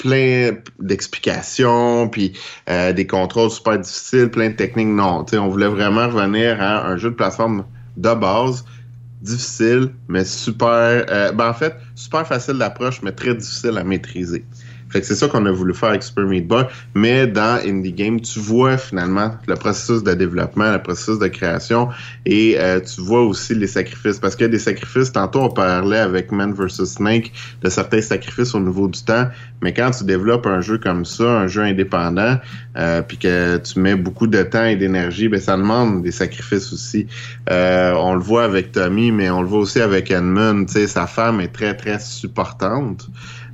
plein d'explications, puis euh, des contrôles super difficiles, plein de techniques. Non, on voulait vraiment revenir à un jeu de plateforme de base, difficile, mais super... euh, ben en fait, super facile d'approche, mais très difficile à maîtriser. Fait que c'est ça qu'on a voulu faire avec Super Meat Boy. Mais dans Indie Game, tu vois finalement le processus de développement, le processus de création et euh, tu vois aussi les sacrifices. Parce qu'il y a des sacrifices, tantôt on parlait avec Man vs. Snake de certains sacrifices au niveau du temps, mais quand tu développes un jeu comme ça, un jeu indépendant, euh, puis que tu mets beaucoup de temps et d'énergie, ben ça demande des sacrifices aussi. Euh, on le voit avec Tommy, mais on le voit aussi avec Edmund. Sa femme est très très supportante.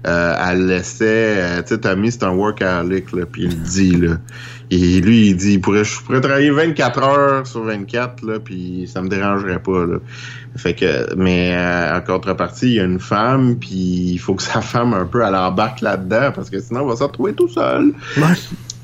Euh, elle laissait, euh, tu sais, Tommy c'est un workaholic là, puis il le dit là. Et lui il dit, il pourrait, je pourrais travailler 24 heures sur 24 là, puis ça me dérangerait pas là. Fait que, mais euh, en contrepartie, il y a une femme, puis il faut que sa femme un peu elle embarque là-dedans parce que sinon on va se retrouver tout seul.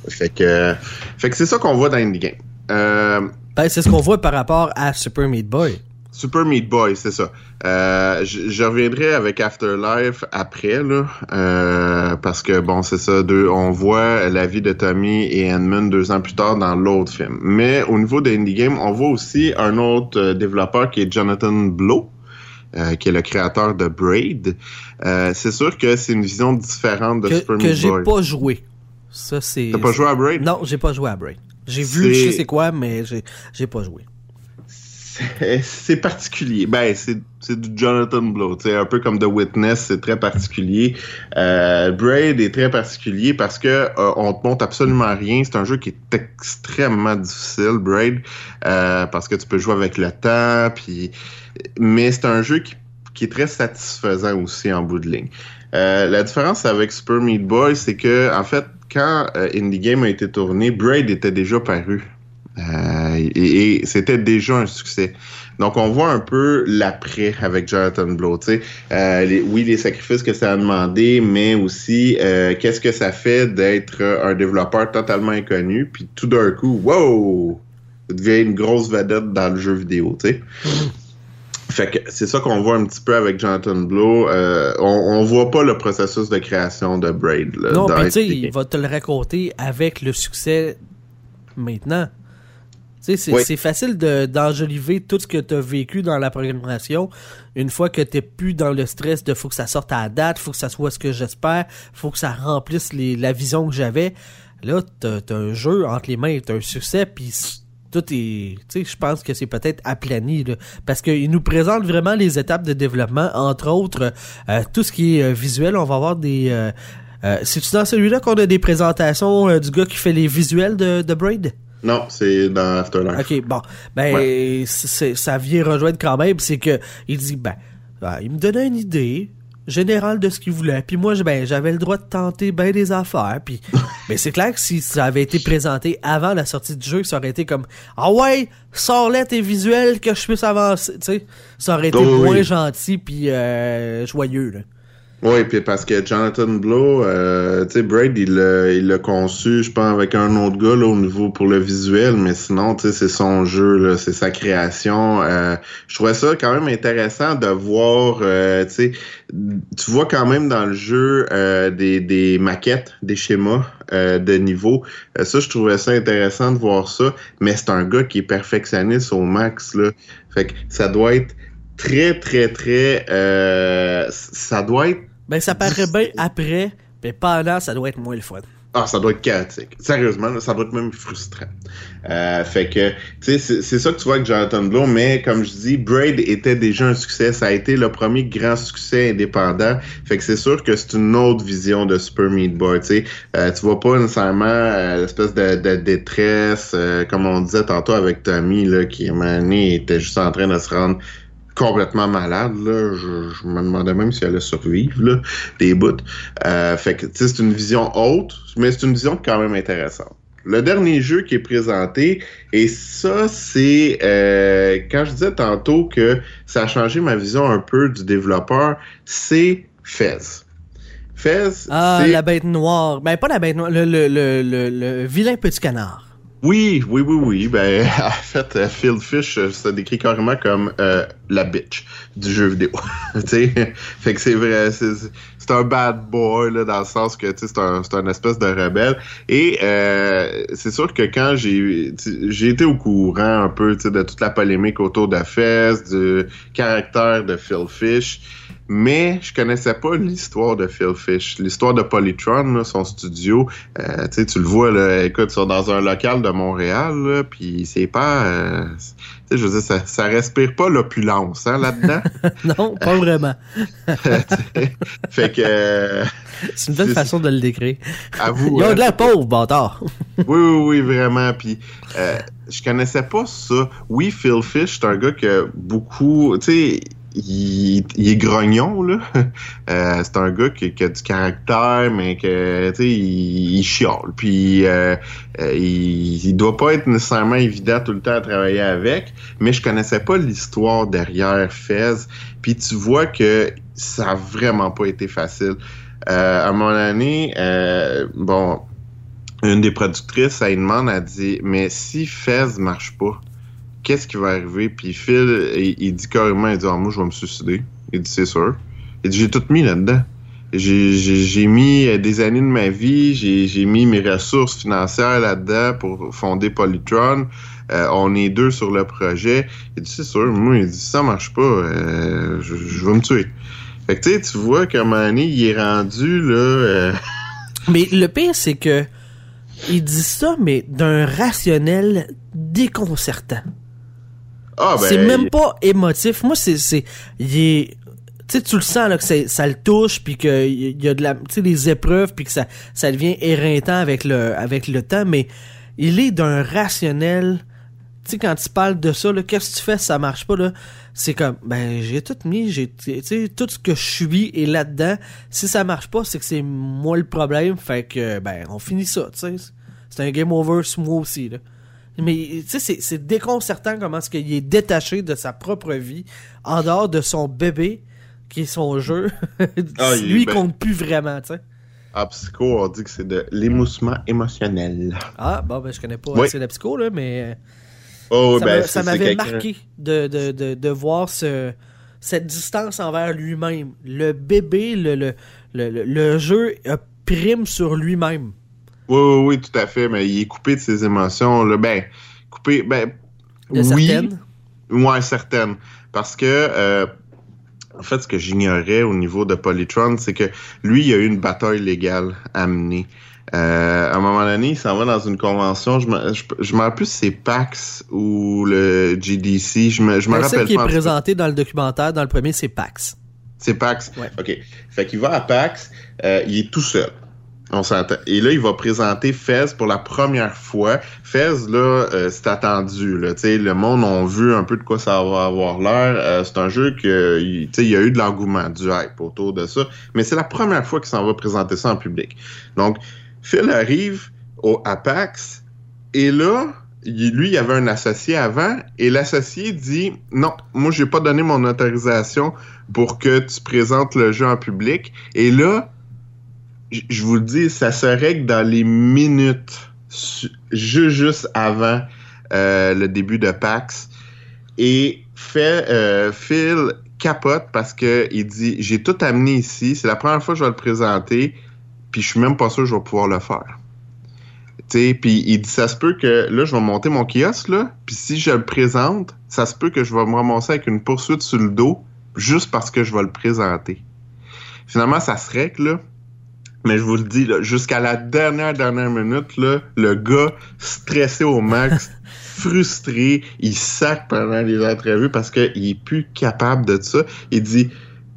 Fait que, fait que c'est ça qu'on voit dans Indie Game. Euh, Ben, c'est ce qu'on voit par rapport à Super Meat Boy. Super Meat Boy, c'est ça. Euh, je, je reviendrai avec Afterlife après, là, euh, parce que bon, c'est ça. Deux, on voit la vie de Tommy et Edmund deux ans plus tard dans l'autre film. Mais au niveau de Indie Game, on voit aussi un autre euh, développeur qui est Jonathan Blow. euh, qui est le créateur de Braid. Euh, c'est sûr que c'est une vision différente de Super Que, que Meat j'ai Boy. pas joué. Ça, c'est. T'as pas joué à Braid? Non, j'ai pas joué à Braid. J'ai vu, je sais quoi, mais j'ai j'ai pas joué. C'est- particulier. Ben, c'est du Jonathan Blow. Un peu comme The Witness, c'est très particulier. Euh, Braid est très particulier parce que euh, te montre absolument rien. C'est un jeu qui est extrêmement difficile, Braid, euh, parce que tu peux jouer avec le temps. Mais c'est un jeu qui, est très satisfaisant aussi en bout de ligne. Euh, la différence avec Super Meat Boy, c'est que en fait, quand Indie Game a été tourné, Braid était déjà paru. Euh, et, et c'était déjà un succès. Donc, on voit un peu l'après avec Jonathan Blow. tu sais. Euh, les- oui, les sacrifices que ça a demandé, mais aussi euh, qu'est-ce que ça fait d'être un développeur totalement inconnu, puis tout d'un coup, wow, tu deviens une grosse vedette dans le jeu vidéo. tu sais. Fait que c'est ça qu'on voit un petit peu avec Jonathan Blow. Euh, on, on voit pas le processus de création de Braid. Là, non, puis tu sais, il va te le raconter avec le succès maintenant. Tu sais, c'est Oui. facile de- d'enjoliver tout ce que tu as vécu dans la programmation une fois que t'es plus dans le stress de faut que ça sorte à la date, faut que ça soit ce que j'espère, faut que ça remplisse les, la vision que j'avais. Là, t'as as un jeu entre les mains, t'as un succès, puis tout est... Tu sais, je pense que c'est peut-être aplani, là, parce qu'il nous présente vraiment les étapes de développement, entre autres, euh, tout ce qui est euh, visuel, on va avoir des... Euh, C'est-tu dans celui-là qu'on a des présentations du gars qui fait les visuels de, de Braid? Non, c'est dans Afterlife. Ok, bon. Ben, ça vient rejoindre quand même. C'est que, il dit, ben, ben, il me donnait une idée générale de ce qu'il voulait. Puis moi, ben, j'avais le droit de tenter ben des affaires. Puis, mais c'est clair que si ça avait été présenté avant la sortie du jeu, ça aurait été comme, ah ouais, sors-les tes visuels que je puisse avancer. Tu sais, ça aurait été Oh, oui. moins gentil puis euh, joyeux, là. Oui, puis parce que Jonathan Blow, euh, tu sais, Braid, il l'a conçu, je pense, avec un autre gars là, au niveau pour le visuel, mais sinon, tu sais, c'est son jeu, c'est sa création. Euh, je trouvais ça quand même intéressant de voir, euh, tu sais, tu vois quand même dans le jeu euh, des, des maquettes, des schémas euh, de niveau. Euh, ça, je trouvais ça intéressant de voir ça, mais c'est un gars qui est perfectionniste au max, là. Fait que ça doit être très, très, très... Ça doit être Ben, ça paraît bien après, mais pendant, ça doit être moins le fun. Ah, ça doit être chaotique. Sérieusement, ça doit être même frustrant. Euh, fait que, c'est ça que tu vois avec Jonathan Blow, mais comme je dis, Braid était déjà un succès. Ça a été le premier grand succès indépendant. Fait que c'est sûr que c'est une autre vision de Super Meat Boy, tu sais. Euh, vois pas nécessairement euh, l'espèce de, détresse, comme on disait tantôt avec Tommy, là, qui, à un moment donné, était juste en train de se rendre complètement malade là je, je me demandais même si elle allait survivre là des bouts euh, fait que tu sais c'est une vision haute mais c'est une vision quand même intéressante le dernier jeu qui est présenté et ça c'est euh, quand je disais tantôt que ça a changé ma vision un peu du développeur c'est Fez Fez Ah, la bête noire. Ben, pas la bête noire, le, le, le, le, le vilain petit canard. Oui, oui, oui, oui. Ben, en fait, euh, Phil Fish euh, se décrit carrément comme euh, la bitch du jeu vidéo. fait que c'est vrai, c'est un bad boy là dans le sens que c'est un un espèce de rebelle et euh, c'est sûr que quand j'ai j'ai été au courant un peu de toute la polémique autour de Fez, du caractère de Phil Fish. Mais je connaissais pas l'histoire de Phil Fish, l'histoire de Polytron, là, son studio. Euh, tu le vois, là, écoute, ils sont dans un local de Montréal, puis c'est pas... euh, je veux dire, ça, ça respire pas l'opulence, hein, là-dedans. Non, pas vraiment. fait que, euh, C'est une belle façon de le décrire. à vous... Ils ont euh, de l'air pauvres, bâtard. oui, oui, oui, vraiment. Puis, je connaissais pas ça. Oui, Phil Fish, c'est un gars que beaucoup, tu sais, il, il est grognon, là. Euh, c'est un gars qui, qui a du caractère, mais que, tu sais, il, il chiale. Puis, euh, euh, il, il doit pas être nécessairement évident tout le temps à travailler avec, mais je connaissais pas l'histoire derrière Fez. Puis, tu vois que ça a vraiment pas été facile. Euh, à mon année, euh, bon, une des productrices, elle demande, elle dit, mais si Fez marche pas, qu'est-ce qui va arriver? Puis Phil, il, dit carrément, il dit, ah, moi, je vais me suicider. Il dit, c'est sûr. Il dit, j'ai tout mis là-dedans. J'ai, mis euh, des années de ma vie, j'ai, mis mes ressources financières là-dedans pour fonder Polytron. Euh, on est deux sur le projet. Il dit, c'est sûr, moi, il dit, ça marche pas, euh, je, je vais me tuer. Fait que tu vois qu'à un moment donné, il est rendu, là... euh, Mais le pire, c'est que il dit ça, mais d'un rationnel déconcertant. Ah, ben, c'est même pas émotif. Moi, c'est, c'est, il est, tu sais, tu le sens là que ça le touche, puis que il y a de la, tu sais, les épreuves, puis que ça, ça devient éreintant avec le, avec le temps. Mais il est d'un rationnel. Tu sais, quand tu parles de ça, là, qu'est-ce que tu fais si ça marche pas là? C'est comme, ben j'ai tout mis, j'ai, tu sais, tout ce que je suis est là-dedans. Si ça marche pas, c'est que c'est moi le problème. Fait que, ben, on finit ça. Tu sais, c'est un game over sur moi aussi là. Mais tu sais, c'est- déconcertant comment est-ce qu'il est détaché de sa propre vie, en dehors de son bébé, qui est son jeu. Ah, il- Lui, il ben- compte plus vraiment, tu sais. En psycho, on dit que c'est de l'émoussement émotionnel. Ah, bon, ben, je connais pas Oui. assez la psycho, là, mais Oh, ça ben, ça m'avait marqué de, de, de, de voir ce, cette distance envers lui-même. Le bébé, le, le, le, le- jeu euh, prime sur lui-même. Oui, oui, oui, tout à fait, mais il est coupé de ses émotions. Là. Ben, coupé. Ben, De oui. certaines? Ouais, certaines. Parce que, euh, en fait, ce que j'ignorais au niveau de Polytron, c'est que lui, il a eu une bataille légale à mener. Euh, à un moment donné, il s'en va dans une convention. Je me, je, je me rappelle plus si c'est PAX ou le GDC. Je me, je me rappelle qui est présentée dans le documentaire, dans le premier, c'est Pax. C'est PAX. Ouais. OK. Fait qu'il va à PAX, euh, il est tout seul. Et là, il va présenter Fez pour la première fois. Fez, là, euh, c'est attendu. Là, le monde a vu un peu de quoi ça va avoir l'air. Euh, c'est un jeu que il- y a eu de l'engouement, du hype autour de ça. Mais c'est la première fois qu'il s'en va présenter ça en public. Donc, Phil arrive au, à PAX et là, lui, il avait un associé avant et l'associé dit non, moi, j'ai pas donné mon autorisation pour que tu présentes le jeu en public. Et là, je vous le dis, ça se règle dans les minutes, juste avant euh, le début de PAX. Et fait, euh, Phil capote parce que il dit j'ai tout amené ici, c'est la première fois que je vais le présenter, puis je suis même pas sûr que je vais pouvoir le faire. Puis il dit ça se peut que là je vais monter mon kiosque là, puis si je le présente, ça se peut que je vais me ramasser avec une poursuite sur le dos juste parce que je vais le présenter. Finalement, ça se règle, là. Mais je vous le dis, là, jusqu'à la dernière, dernière minute, là, le gars stressé au max, frustré, il sac pendant les entrevues parce qu'il est plus capable de ça. Il dit,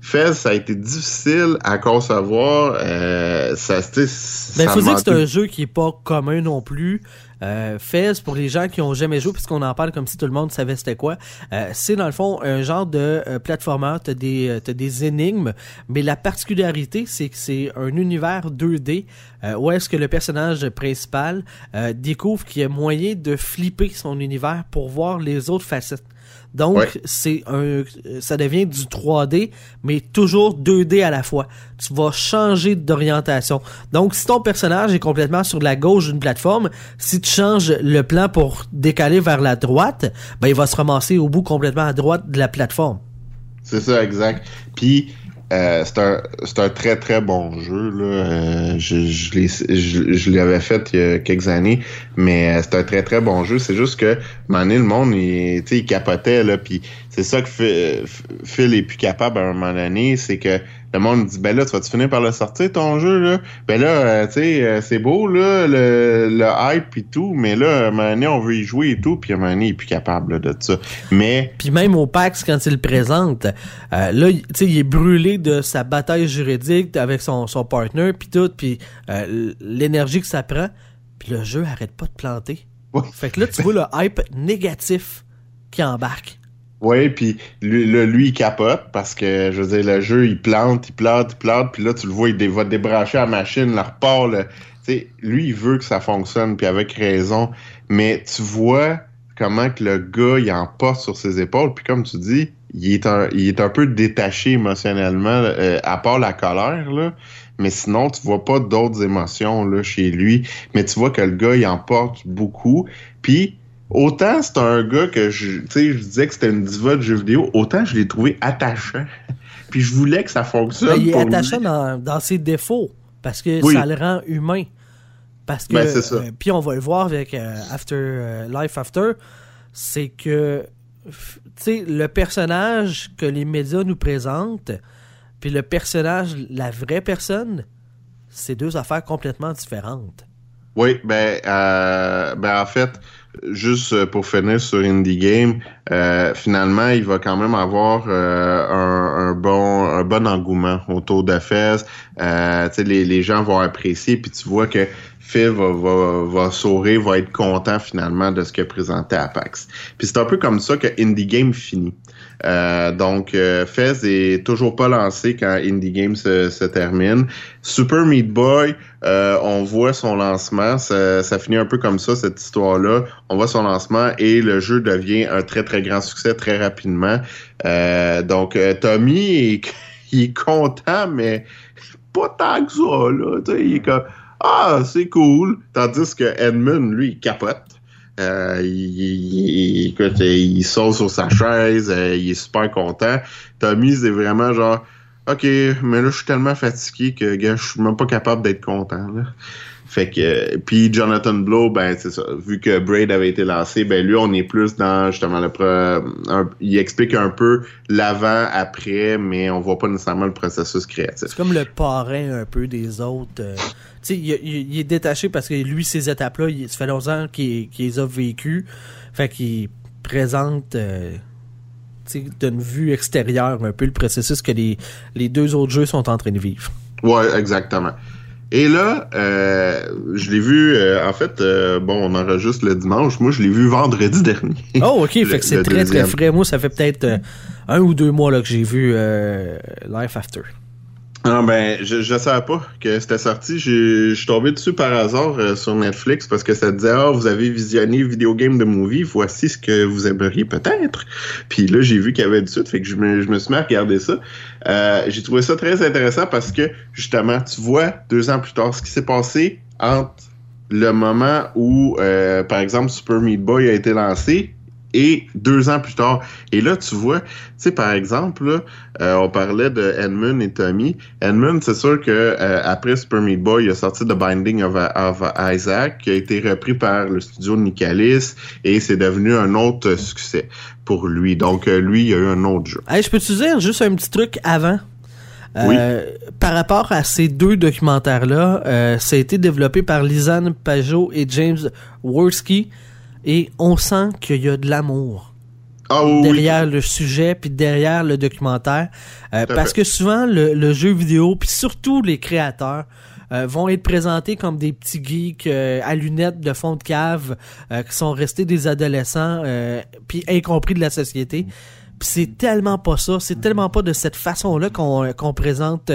Fez, ça a été difficile à concevoir. Euh, ça, tu sais, Ben, ça faut dire que c'est un jeu qui est pas commun non plus. Euh, Fez, pour les gens qui ont jamais joué, puisqu'on en parle comme si tout le monde savait c'était quoi, euh, c'est dans le fond un genre de euh, platformer, t'as des, euh, t'as des énigmes, mais la particularité, c'est que c'est un univers 2D, euh, où est-ce que le personnage principal découvre qu'il y a moyen de flipper son univers pour voir les autres facettes. Donc, Ouais. c'est un, ça devient du 3D, mais toujours 2D à la fois. Tu vas changer d'orientation. Donc, si ton personnage est complètement sur la gauche d'une plateforme, si tu changes le plan pour décaler vers la droite, ben, il va se ramasser au bout complètement à droite de la plateforme. C'est ça, exact. Puis, euh, c'est un, un très, très bon jeu. Là. Euh, je je l'avais fait il y a quelques années, mais euh, c'est un très, très bon jeu. C'est juste que, donné, le monde, il, il capotait. Là, puis c'est ça que Phil, est plus capable à un moment donné, c'est que le monde dit, ben là, tu vas-tu finir par le sortir, ton jeu? Là? Ben là, euh, tu sais, euh, c'est beau, là, le, le hype et tout, mais là, à un moment donné, on veut y jouer et tout, puis à un moment donné, il est plus capable là, de ça. Mais Puis même au PAX, quand il le présente, euh, là, il- tu sais, il est brûlé de sa bataille juridique avec son, son partner, puis tout, puis l'énergie que ça prend, puis le jeu arrête pas de planter. Ouais. Fait que là, tu vois le hype négatif qui embarque. Oui, puis lui, là, lui, il capote parce que, je veux dire, le jeu, il plante, il plante, il plante, puis là, tu le vois, il va débrancher la machine, la repart. lui, il veut que ça fonctionne, puis avec raison. Mais tu vois comment que le gars, il en porte sur ses épaules, puis comme tu dis, il est un, il est un peu détaché émotionnellement, euh, à part la colère, là. Mais sinon, tu vois pas d'autres émotions là chez lui. Mais tu vois que le gars, il en porte beaucoup. Puis, autant c'est un gars que je, je disais que c'était une diva de jeux vidéo, autant je l'ai trouvé attachant. Puis je voulais que ça fonctionne. Ben, il est pour attachant lui. dans, dans ses défauts parce que Oui. ça le rend humain. Parce que Ben, c'est ça. euh, puis on va le voir avec euh, After euh, Life After, c'est que f- tu sais le personnage que les médias nous présentent puis le personnage la vraie personne, c'est deux affaires complètement différentes. Oui, ben, euh, ben en fait, juste euh, pour finir sur Indie Game, euh, finalement, il va quand même avoir euh, un, bon un bon engouement autour de Fez. Euh, les, les gens vont apprécier, puis tu vois que Phil va, va, va sourire, va être content finalement de ce a présenté à PAX. Puis c'est un peu comme ça que Indie Game finit. Euh, donc, euh, Fez est toujours pas lancé quand Indie Game se, se termine. Super Meat Boy, euh, on voit son lancement. Ça, ça finit un peu comme ça, cette histoire-là. On voit son lancement et le jeu devient un très, très grand succès très rapidement. Euh, donc, euh, Tommy, est, il est content, mais pas tant que ça, là. Il est comme, ah, c'est cool. Tandis que Edmund, lui, il capote. Euh, il, il- écoute, il saute sur sa chaise, euh, il est super content. Tommy, c'est vraiment genre, OK, mais là, je suis tellement fatigué que, je suis même pas capable d'être content, là. Fait que puis Jonathan Blow, ben c'est ça. Vu que Braid avait été lancé, ben lui on est plus dans justement le il explique un peu l'avant après, mais on voit pas nécessairement le processus créatif. C'est comme le parrain un peu des autres. Euh, tu sais, il, il, est détaché parce que lui ces étapes-là, ça fait longtemps qu'il les a vécues. Fait qu'il présente. Euh, d'une vue extérieure un peu le processus que les, les deux autres jeux sont en train de vivre. Ouais, exactement. Et là, euh, je l'ai vu, euh, en fait, euh, bon, on enregistre le dimanche. Moi, je l'ai vu vendredi dernier. Oh, ok, fait que c'est très, très frais. Moi, ça fait peut-être un ou deux mois là, que j'ai vu Life After. Non, ben, je, je savais pas que c'était sorti. Je suis tombé dessus par hasard euh, sur Netflix parce que ça disait Ah, vous avez visionné Video Game de Movie, voici ce que vous aimeriez peut-être. Puis là, j'ai vu qu'il y avait du suite, fait que je me, je me suis mis à regarder ça. Euh, j'ai trouvé ça très intéressant parce que justement, tu vois deux ans plus tard ce qui s'est passé entre le moment où, euh, par exemple, Super Meat Boy a été lancé et deux ans plus tard. Et là, tu vois, tu sais, par exemple, euh, on parlait de Edmund et Tommy. Edmund, c'est sûr que euh, après Super Meat Boy, il a sorti The Binding of, Isaac, qui a été repris par le studio Nicalis, et c'est devenu un autre succès pour lui. Donc, euh, lui, il a eu un autre jeu. Hey, je peux te dire juste un petit truc avant? Oui. par rapport à ces deux documentaires-là, ça a été développé par Lisanne Pajot et James Worski et on sent qu'il y a de l'amour. Ah derrière le sujet puis derrière le documentaire. Euh, parce que souvent le, jeu vidéo puis surtout les créateurs euh, vont être présentés comme des petits geeks euh, à lunettes de fond de cave qui sont restés des adolescents puis incompris de la société c'est tellement pas ça, c'est tellement pas de cette façon-là qu'on qu'on présente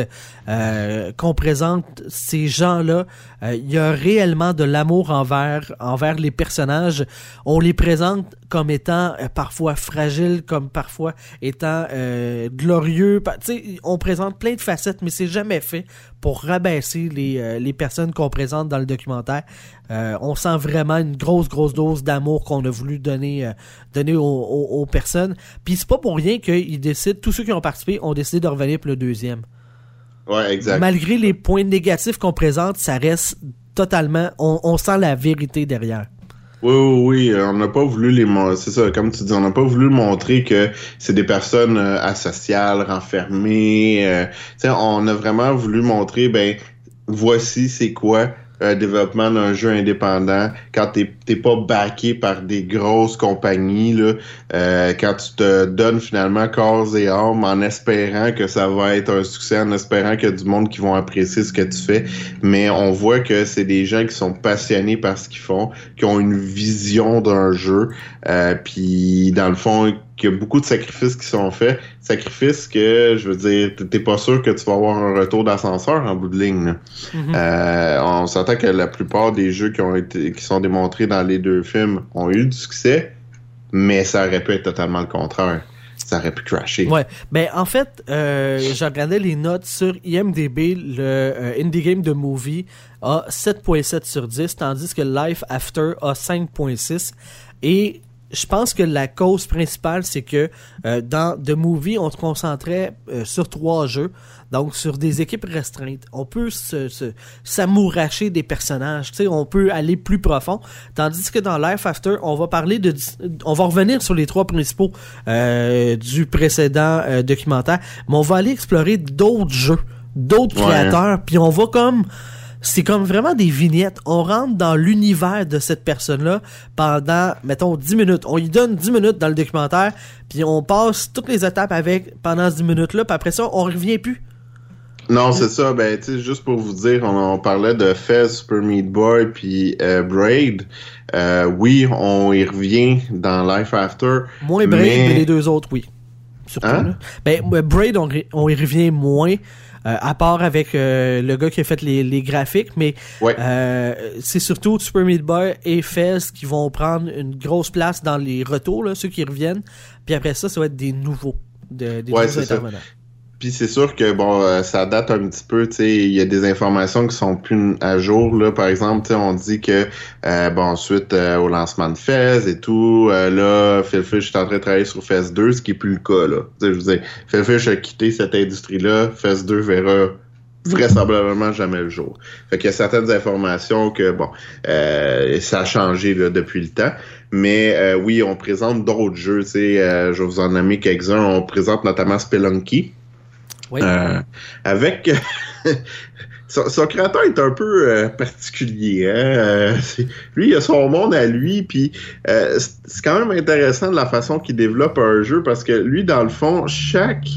euh, qu'on présente ces gens-là. Euh, il y a réellement de l'amour envers envers les personnages. On les présente comme étant euh, parfois fragiles, comme parfois étant glorieux. on présente plein de facettes, mais c'est jamais fait pour rabaisser les, les personnes qu'on présente dans le documentaire. on sent vraiment une grosse, grosse dose d'amour qu'on a voulu donner, donner aux, aux, personnes. Puis c'est pas pour rien qu'ils décident, tous ceux qui ont participé ont décidé de revenir pour le deuxième. Ouais, exact. Malgré les points négatifs qu'on présente, ça reste totalement. On, sent la vérité derrière. Oui, oui, oui, on n'a pas voulu les c'est ça, comme tu dis, on n'a pas voulu montrer que c'est des personnes euh, asociales, renfermées. Euh, on a vraiment voulu montrer, ben, voici c'est quoi un développement d'un jeu indépendant, quand t'es t'es pas backé par des grosses compagnies, là, euh, quand tu te donnes finalement corps et âme en espérant que ça va être un succès, en espérant qu'il y a du monde qui vont apprécier ce que tu fais, mais on voit que c'est des gens qui sont passionnés par ce qu'ils font, qui ont une vision d'un jeu, euh, puis dans le fond qu'il y a beaucoup de sacrifices qui sont faits. Sacrifices que, je veux dire, t'es pas sûr que tu vas avoir un retour d'ascenseur en bout de ligne. Mm-hmm. euh, on s'entend que la plupart des jeux qui ont été qui sont démontrés dans les deux films ont eu du succès, mais ça aurait pu être totalement le contraire. Ça aurait pu crasher. Ouais. Ben, en fait, euh, j'ai regardé les notes sur IMDB. Le euh, Indie Game de Movie a 7.7 sur 10, tandis que Life After a 5.6. Et je pense que la cause principale, c'est que euh, dans The Movie, on se concentrait euh, sur trois jeux, donc sur des équipes restreintes. On peut s'amouracher se, des personnages, on peut aller plus profond, tandis que dans Life After, on va parler de, on va revenir sur les trois principaux euh, du précédent documentaire, mais on va aller explorer d'autres jeux, d'autres créateurs, puis on va comme c'est comme vraiment des vignettes. On rentre dans l'univers de cette personne-là pendant, mettons, 10 minutes. On lui donne 10 minutes dans le documentaire, puis on passe toutes les étapes avec pendant 10 minutes-là, puis après ça, on revient plus. Non, c'est ça. Ben, tu sais, juste pour vous dire, on, parlait de Fez, Super Meat Boy, puis euh, Braid. Euh, oui, on y revient dans Life After. Moins Braid, mais, les deux autres, oui. Surtout, hein? Ben, Braid, on, on y revient moins. Euh, à part avec euh, le gars qui a fait les, graphiques, mais euh, c'est surtout Super Meat Boy et Fez qui vont prendre une grosse place dans les retours, là, ceux qui reviennent. Puis après ça, ça va être des nouveaux, des nouveaux intervenants. Puis c'est sûr que bon, euh, ça date un petit peu, il y a des informations qui sont plus à jour là. Par exemple, on dit que euh, bon, suite euh, au lancement de Fez et tout, là, Phil est en train de travailler sur Fez 2, ce qui est plus le cas là. Tu sais, je veux dire, Phil a quitté cette industrie-là, Fez 2 verra vraisemblablement jamais le jour. Fait qu'il y a certaines informations que, bon, euh, ça a changé là, depuis le temps. Mais euh, oui, on présente d'autres jeux. Tu sais, euh, je vais vous en nommer quelques-uns. On présente notamment Spelunky. Euh, avec... son, créateur est un peu euh, particulier. Hein? Euh, lui, il a son monde à lui, puis c'est quand même intéressant de la façon qu'il développe un jeu parce que lui, dans le fond, chaque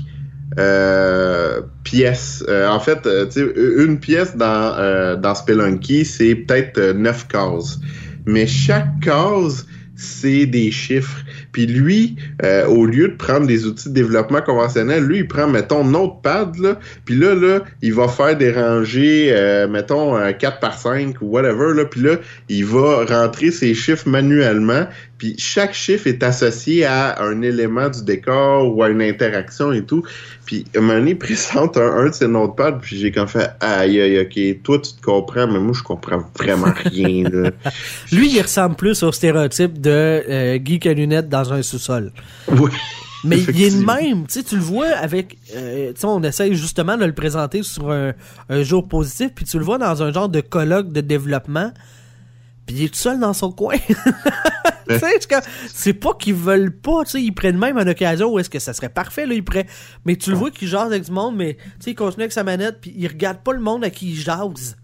euh, pièce, euh, en fait, une pièce dans, dans Spelunky, c'est peut-être neuf cases. Mais chaque case, c'est des chiffres. Puis lui, euh, au lieu de prendre des outils de développement conventionnels, lui, il prend, mettons, Notepad, là, puis là, là, il va faire des rangées, euh, mettons, euh, 4 par 5 ou whatever, là, puis là, il va rentrer ses chiffres manuellement, puis chaque chiffre est associé à un élément du décor ou à une interaction et tout. Puis, à un moment donné, il présente un, de ses notepads, puis j'ai comme fait, aïe, aïe, ok, toi, tu te comprends, mais moi, je comprends vraiment rien, là. Lui, il ressemble plus au stéréotype de euh, geek à lunettes dans un sous-sol. Oui. Mais il est Effectivement. même, tu sais, tu le vois avec, euh, tu sais, on essaye justement de le présenter sur un, un jour positif, puis tu le vois dans un genre de colloque de développement, puis il est tout seul dans son coin. tu sais, c'est pas qu'ils veulent pas, tu sais, ils prennent même une occasion où est-ce que ça serait parfait, là, ils prennent, mais tu le vois qu'il jase avec du monde, mais, tu sais, il continue avec sa manette, puis il regarde pas le monde à qui il jase.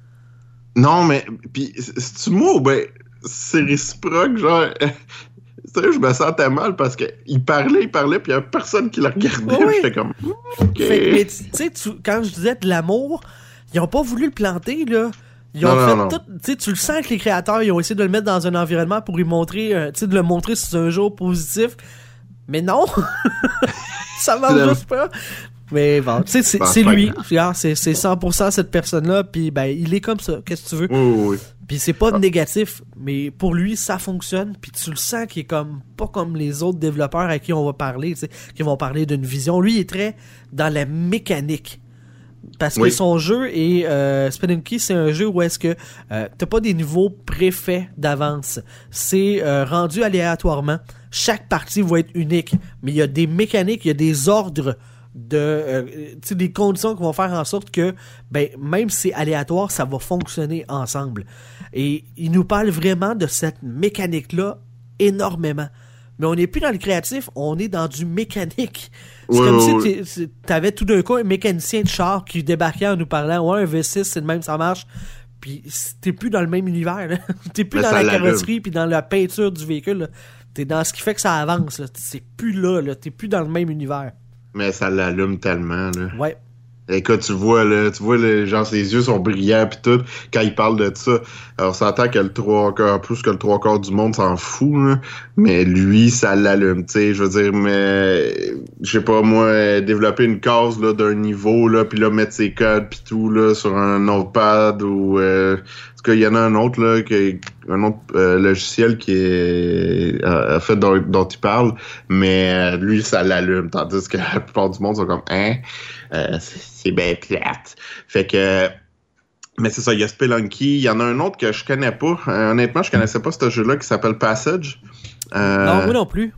Non, mais, puis, c'est-tu moi ou ben, c'est réciproque, genre, sérieux, je me sentais mal parce que il parlait, il parlait, puis il y a personne qui le regardait, Oui. j'étais comme. Fait mais tu sais, quand je disais de l'amour, ils ont pas voulu le planter, là. Ils ont Non, fait non. tout. Tu sais, tu le sens que les créateurs, ils ont essayé de le mettre dans un environnement pour lui montrer, euh, tu sais, de le montrer sous un jour positif. Mais non! ça marche juste pas. Mais bon, tu sais, c'est lui. C'est c'est 100% cette personne-là, puis ben, il est comme ça. Qu'est-ce que tu veux? Oui, oui. Puis c'est pas négatif, mais pour lui, ça fonctionne. Puis tu le sens qu'il est comme pas comme les autres développeurs à qui on va parler, tu sais, qui vont parler d'une vision. Lui, il est très dans la mécanique. Parce que son jeu est euh, Spelunky, c'est un jeu où est-ce que euh, t'as pas des niveaux préfaits d'avance. C'est euh, rendu aléatoirement. Chaque partie va être unique, mais il y a des mécaniques, il y a des ordres de euh, des conditions qui vont faire en sorte que ben même si c'est aléatoire ça va fonctionner ensemble. Et il nous parle vraiment de cette mécanique là énormément. Mais on n'est plus dans le créatif on est dans du mécanique. C'est Ouais, comme ouais, si t'avais tout d'un coup un mécanicien de char qui débarquait en nous parlant ouais un V6 c'est le même ça marche. Puis t'es plus dans le même univers t'es plus Mais dans la carrosserie puis dans la peinture du véhicule t'es dans ce qui fait que ça avance c'est plus là, là. t'es plus dans le même univers Mais ça l'allume tellement, là. Écoute, tu vois, là, tu vois, là, genre, ses yeux sont brillants pis tout, quand il parle de ça. Alors, on s'entend que le trois quarts, plus que le trois quarts du monde s'en fout, là. Mais lui, ça l'allume, tu sais. Je veux dire, mais, je sais pas, moi, développer une case, là, d'un niveau, là, puis là, mettre ses codes pis tout, là, sur un notepad ou, euh, en tout cas, il y en a un autre, là, qui, un autre euh, logiciel qui est, euh, fait, dont, dont il parle, mais euh, lui, ça l'allume, tandis que la plupart du monde sont comme, hein? Euh, c'est bien plate. Fait que. Mais c'est ça, il y a Spelunky. Il y en a un autre que je connais pas. Euh, honnêtement, je connaissais pas ce jeu-là qui s'appelle Passage. Euh, non moi non plus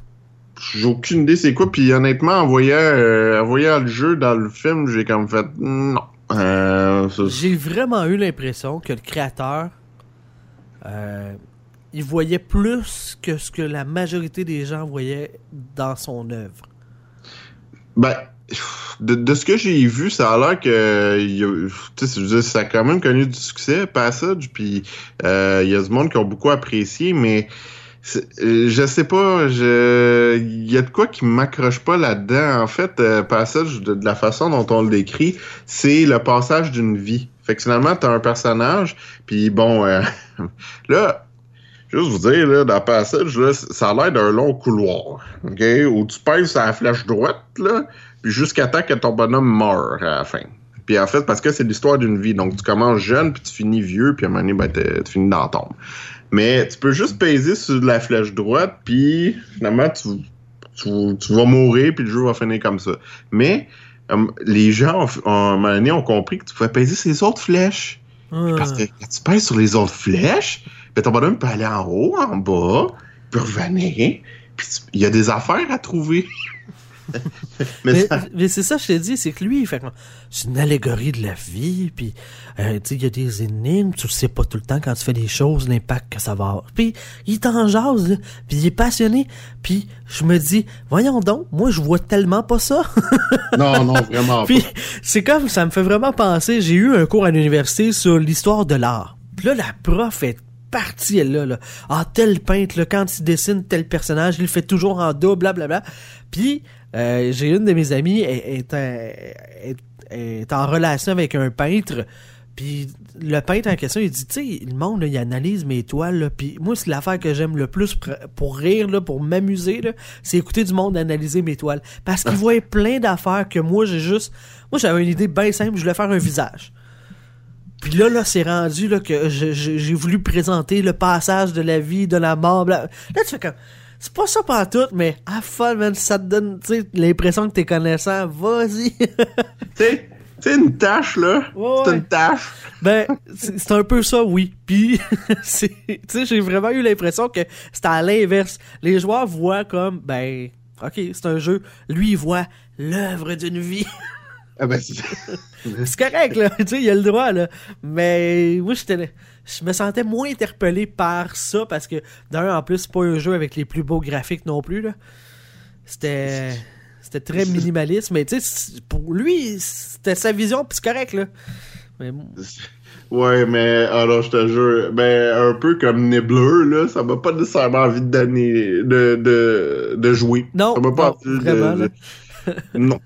J'ai aucune idée c'est quoi. Puis honnêtement, en voyant, euh, en voyant le jeu dans le film, j'ai comme fait non. J'ai vraiment eu l'impression que le créateur, il voyait plus que ce que la majorité des gens voyaient dans son œuvre. Ben, de, de ce que j'ai vu, ça a l'air que il ça a quand même connu du succès, Passage, puis euh, il y a du monde qui ont beaucoup apprécié, mais euh, je sais pas, je il y a de quoi qui m'accroche pas là-dedans. En fait, euh, Passage, de, la façon dont on le décrit, c'est le passage d'une vie. Fait que finalement, t'as un personnage, puis bon, euh, là, Juste vous dire, là, dans passage, là, ça a l'air d'un long couloir, OK? Où tu pèses sur la flèche droite, là, jusqu'à temps que ton bonhomme meurt à la fin. Puis en fait, parce que c'est l'histoire d'une vie. Donc, tu commences jeune, puis tu finis vieux, puis à un moment donné, ben, tu finis dans la tombe. Mais tu peux juste peser sur la flèche droite, puis finalement, tu, tu, tu vas mourir, puis le jeu va finir comme ça. Mais euh, les gens, ont- ont- à un moment donné, ont compris que tu pouvais peser sur les autres flèches. Parce que quand tu pèses sur les autres flèches, ben ton bonhomme peut aller en haut, en bas, peut revenir, puis il y a des affaires à trouver. mais, Mais, ça- mais c'est ça, je t'ai dit, c'est que lui, il fait comme- c'est une allégorie de la vie, puis euh, tu sais, il y a des énigmes, tu sais pas tout le temps quand tu fais des choses, l'impact que ça va avoir. Puis il t'en jase, là, puis il est passionné, puis je me dis, voyons donc, moi je vois tellement pas ça. non, non, vraiment Puis c'est comme ça me fait vraiment penser, j'ai eu un cours à l'université sur l'histoire de l'art. Puis là la prof est partie elle là, là. Ah tel peintre là, quand il dessine tel personnage, il le fait toujours en double blablabla. Puis euh, j'ai une de mes amies est, est- est en relation avec un peintre. Puis le peintre en question, il dit, tu sais, le monde, là, il analyse mes toiles, là, puis moi, c'est l'affaire que j'aime le plus pour rire, là, pour m'amuser, là, c'est écouter du monde analyser mes toiles. Parce qu'il voit plein d'affaires que moi, j'ai juste... Moi, j'avais une idée bien simple, je voulais faire un visage. Puis là, là, c'est rendu là, que j'ai voulu présenter le passage de la vie, de la mort. bla- Là, tu fais comme... C'est pas ça pas tout, mais à fun, man, ça te donne l'impression que t'es connaissant. Vas-y. Tu sais, une tâche, là, Ouais, c'est une tâche. Ben, c'est un peu ça, oui. Puis, tu sais, j'ai vraiment eu l'impression que c'était à l'inverse. Les joueurs voient comme, ben, ok, c'est un jeu. Lui, il voit l'œuvre d'une vie. Ah ben, c'est- c'est correct, là. Tu sais, il a le droit, là. Mais, moi, j'étais, je me sentais moins interpellé par ça parce que, d'un, en plus, c'est pas un jeu avec les plus beaux graphiques non plus, là. C'était, c'était très minimaliste, mais tu sais, pour lui, c'était sa vision, puis c'est correct, là. Mais, Ouais, mais alors je te jure, ben un peu comme Nibbler, là, ça m'a pas nécessairement envie de donner de, de, de jouer. Non, ça m'a pas non, envie vraiment, de- non,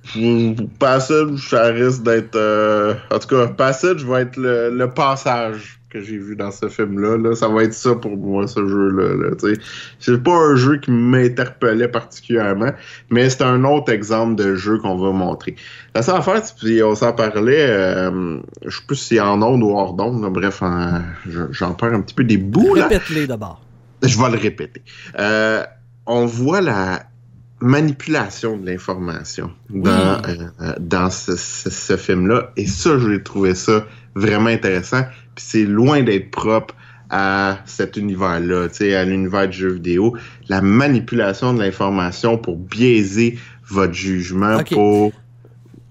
Passage, ça risque d'être. euh, En tout cas, Passage va être le, le passage que j'ai vu dans ce film-là. Là. Ça va être ça pour moi, ce jeu-là. Là, c'est pas un jeu qui m'interpellait particulièrement, mais c'est un autre exemple de jeu qu'on va montrer. La seule affaire, puis on s'en parlait, euh, je sais plus si c'est en onde ou hors d'onde, bref, en- je- j'en perds un petit peu des bouts. Répète-les d'abord. Je vais le répéter. Euh, on voit la manipulation de l'information dans, Oui. euh, dans ce, ce- ce film-là. Et ça, je l'ai trouvé ça vraiment intéressant. Puis c'est loin d'être propre à cet univers-là, tu à l'univers du jeu vidéo. La manipulation de l'information pour biaiser votre jugement, pour...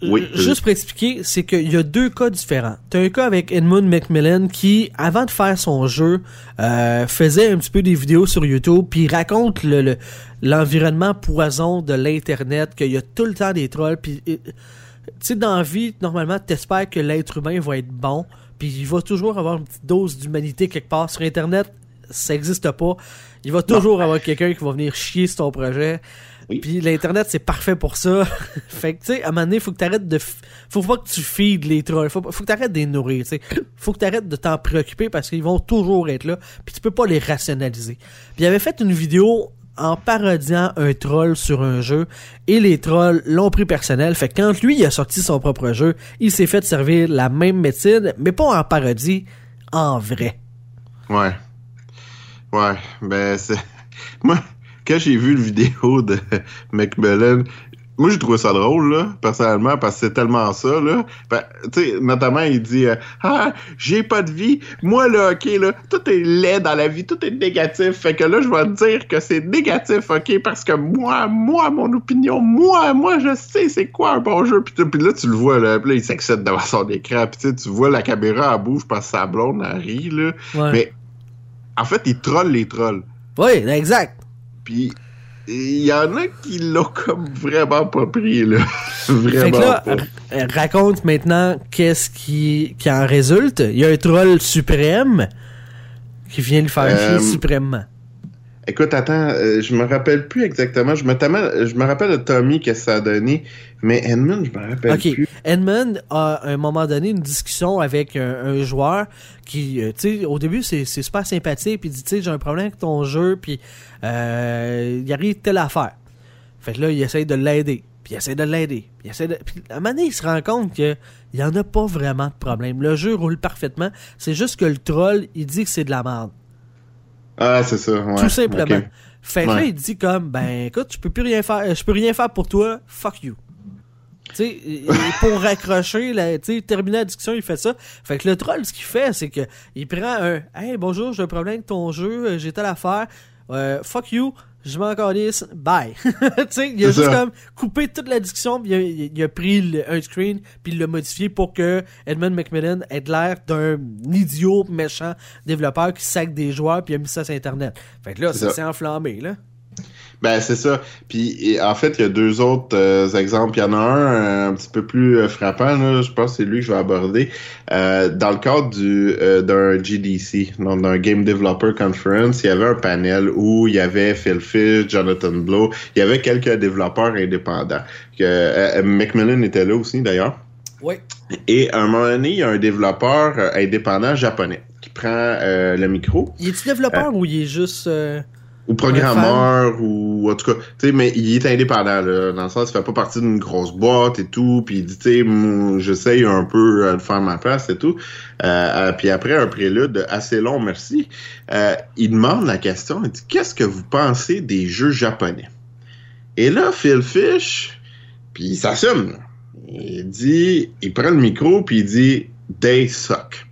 Oui, Juste pour expliquer, c'est qu'il y a deux cas différents. T'as un cas avec Edmund Macmillan qui, avant de faire son jeu, euh, faisait un petit peu des vidéos sur YouTube, puis raconte le, le- l'environnement poison de l'Internet, qu'il y a tout le temps des trolls, puis euh, tu sais, dans la vie, normalement, t'espères que l'être humain va être bon, puis il va toujours avoir une petite dose d'humanité quelque part. Sur Internet, ça existe pas. Il va toujours avoir quelqu'un qui va venir chier sur ton projet. Oui. Puis l'internet c'est parfait pour ça. fait que tu sais à un moment donné, faut que t'arrêtes de f- faut pas que tu feeds les trolls, faut, pas- faut que t'arrêtes de les nourrir, tu. Faut que t'arrêtes de t'en préoccuper parce qu'ils vont toujours être là, puis tu peux pas les rationaliser. Puis il avait fait une vidéo en parodiant un troll sur un jeu et les trolls l'ont pris personnel. Fait quand lui a sorti son propre jeu, il s'est fait servir la même médecine, mais pas en parodie, en vrai. Ouais. Ouais, ben c'est... Moi, quand j'ai vu le vidéo de Macmillan, moi j'ai trouvé ça drôle, là, personnellement, parce que c'est tellement ça, là. Ben, tu sais, notamment, il dit euh, Ah, j'ai pas de vie. Moi, là, OK, là, tout est laid dans la vie, tout est négatif. Fait que là, je vais te dire que c'est négatif, OK, parce que moi, moi, mon opinion, moi, moi, je sais c'est quoi un bon jeu. Puis, puis là, tu le vois, là, puis là, il s'excite devant son écran. Puis tu vois la caméra, elle bouge parce que sa blonde, elle rit, là. Ouais. Mais en fait, il troll les trolls. Oui, exact. Puis il y en a qui l'ont comme vraiment pas pris, là. Fait vraiment que là, pas. euh, raconte maintenant qu'est-ce qui, qui en résulte. Il y a un troll suprême qui vient le faire Euh, chier suprêmement. Écoute, attends, euh, je me rappelle plus exactement. Je me, je me rappelle de Tommy que ça a donné, mais Edmund, je me rappelle Ok, plus. Edmund a à un moment donné une discussion avec un, un joueur qui, euh, tu sais, au début c'est super sympathique, puis il dit, tu sais, j'ai un problème avec ton jeu, puis euh, il arrive telle affaire. Fait que là, il essaye de l'aider, puis il essaie de l'aider, puis il essaie de... Puis à un moment donné, il se rend compte que il y en a pas vraiment de problème. Le jeu roule parfaitement, c'est juste que le troll, il dit que c'est de la merde. Ah, c'est ça, ouais. tout simplement. Fait que là, il dit comme, ben écoute, je peux plus rien faire, je peux rien faire pour toi, fuck you. Tu sais, pour raccrocher, la, tu sais, terminer la discussion, il fait ça. Fait que le troll, ce qu'il fait, c'est que il prend un, hey bonjour, j'ai un problème avec ton jeu, euh, j'ai telle affaire, euh, fuck you, je m'en calisse, bye. tu sais, il a juste ça. comme coupé toute la discussion, puis il a, il a pris le- un screen, puis il l'a modifié pour que Edmund McMillan ait l'air d'un idiot méchant développeur qui sac des joueurs, puis il a mis ça sur Internet. Fait que là, ça. s'est enflammé, là. Ben, c'est ça. Puis, et, en fait, il y a deux autres euh, exemples. Il y en a un euh, un petit peu plus euh, frappant, là. je pense que c'est lui que je vais aborder. Euh, dans le cadre du euh, d'un GDC, donc d'un Game Developer Conference, il y avait un panel où il y avait Phil Fish, Jonathan Blow, il y avait quelques développeurs indépendants. Que, euh, Macmillan était là aussi, d'ailleurs. Oui. Et à un moment donné, il y a un développeur indépendant japonais qui prend euh, le micro Il est-tu développeur ou il est juste... ou programmeur ou en tout cas tu sais mais il est indépendant là dans le sens il fait pas partie d'une grosse boîte et tout puis il dit tu sais j'essaye un peu euh, de faire ma place et tout. Euh, euh, puis après un prélude assez long merci euh, il demande la question il dit qu'est-ce que vous pensez des jeux japonais? Et là Phil Fish puis il s'assume il dit il prend le micro puis il dit they suck.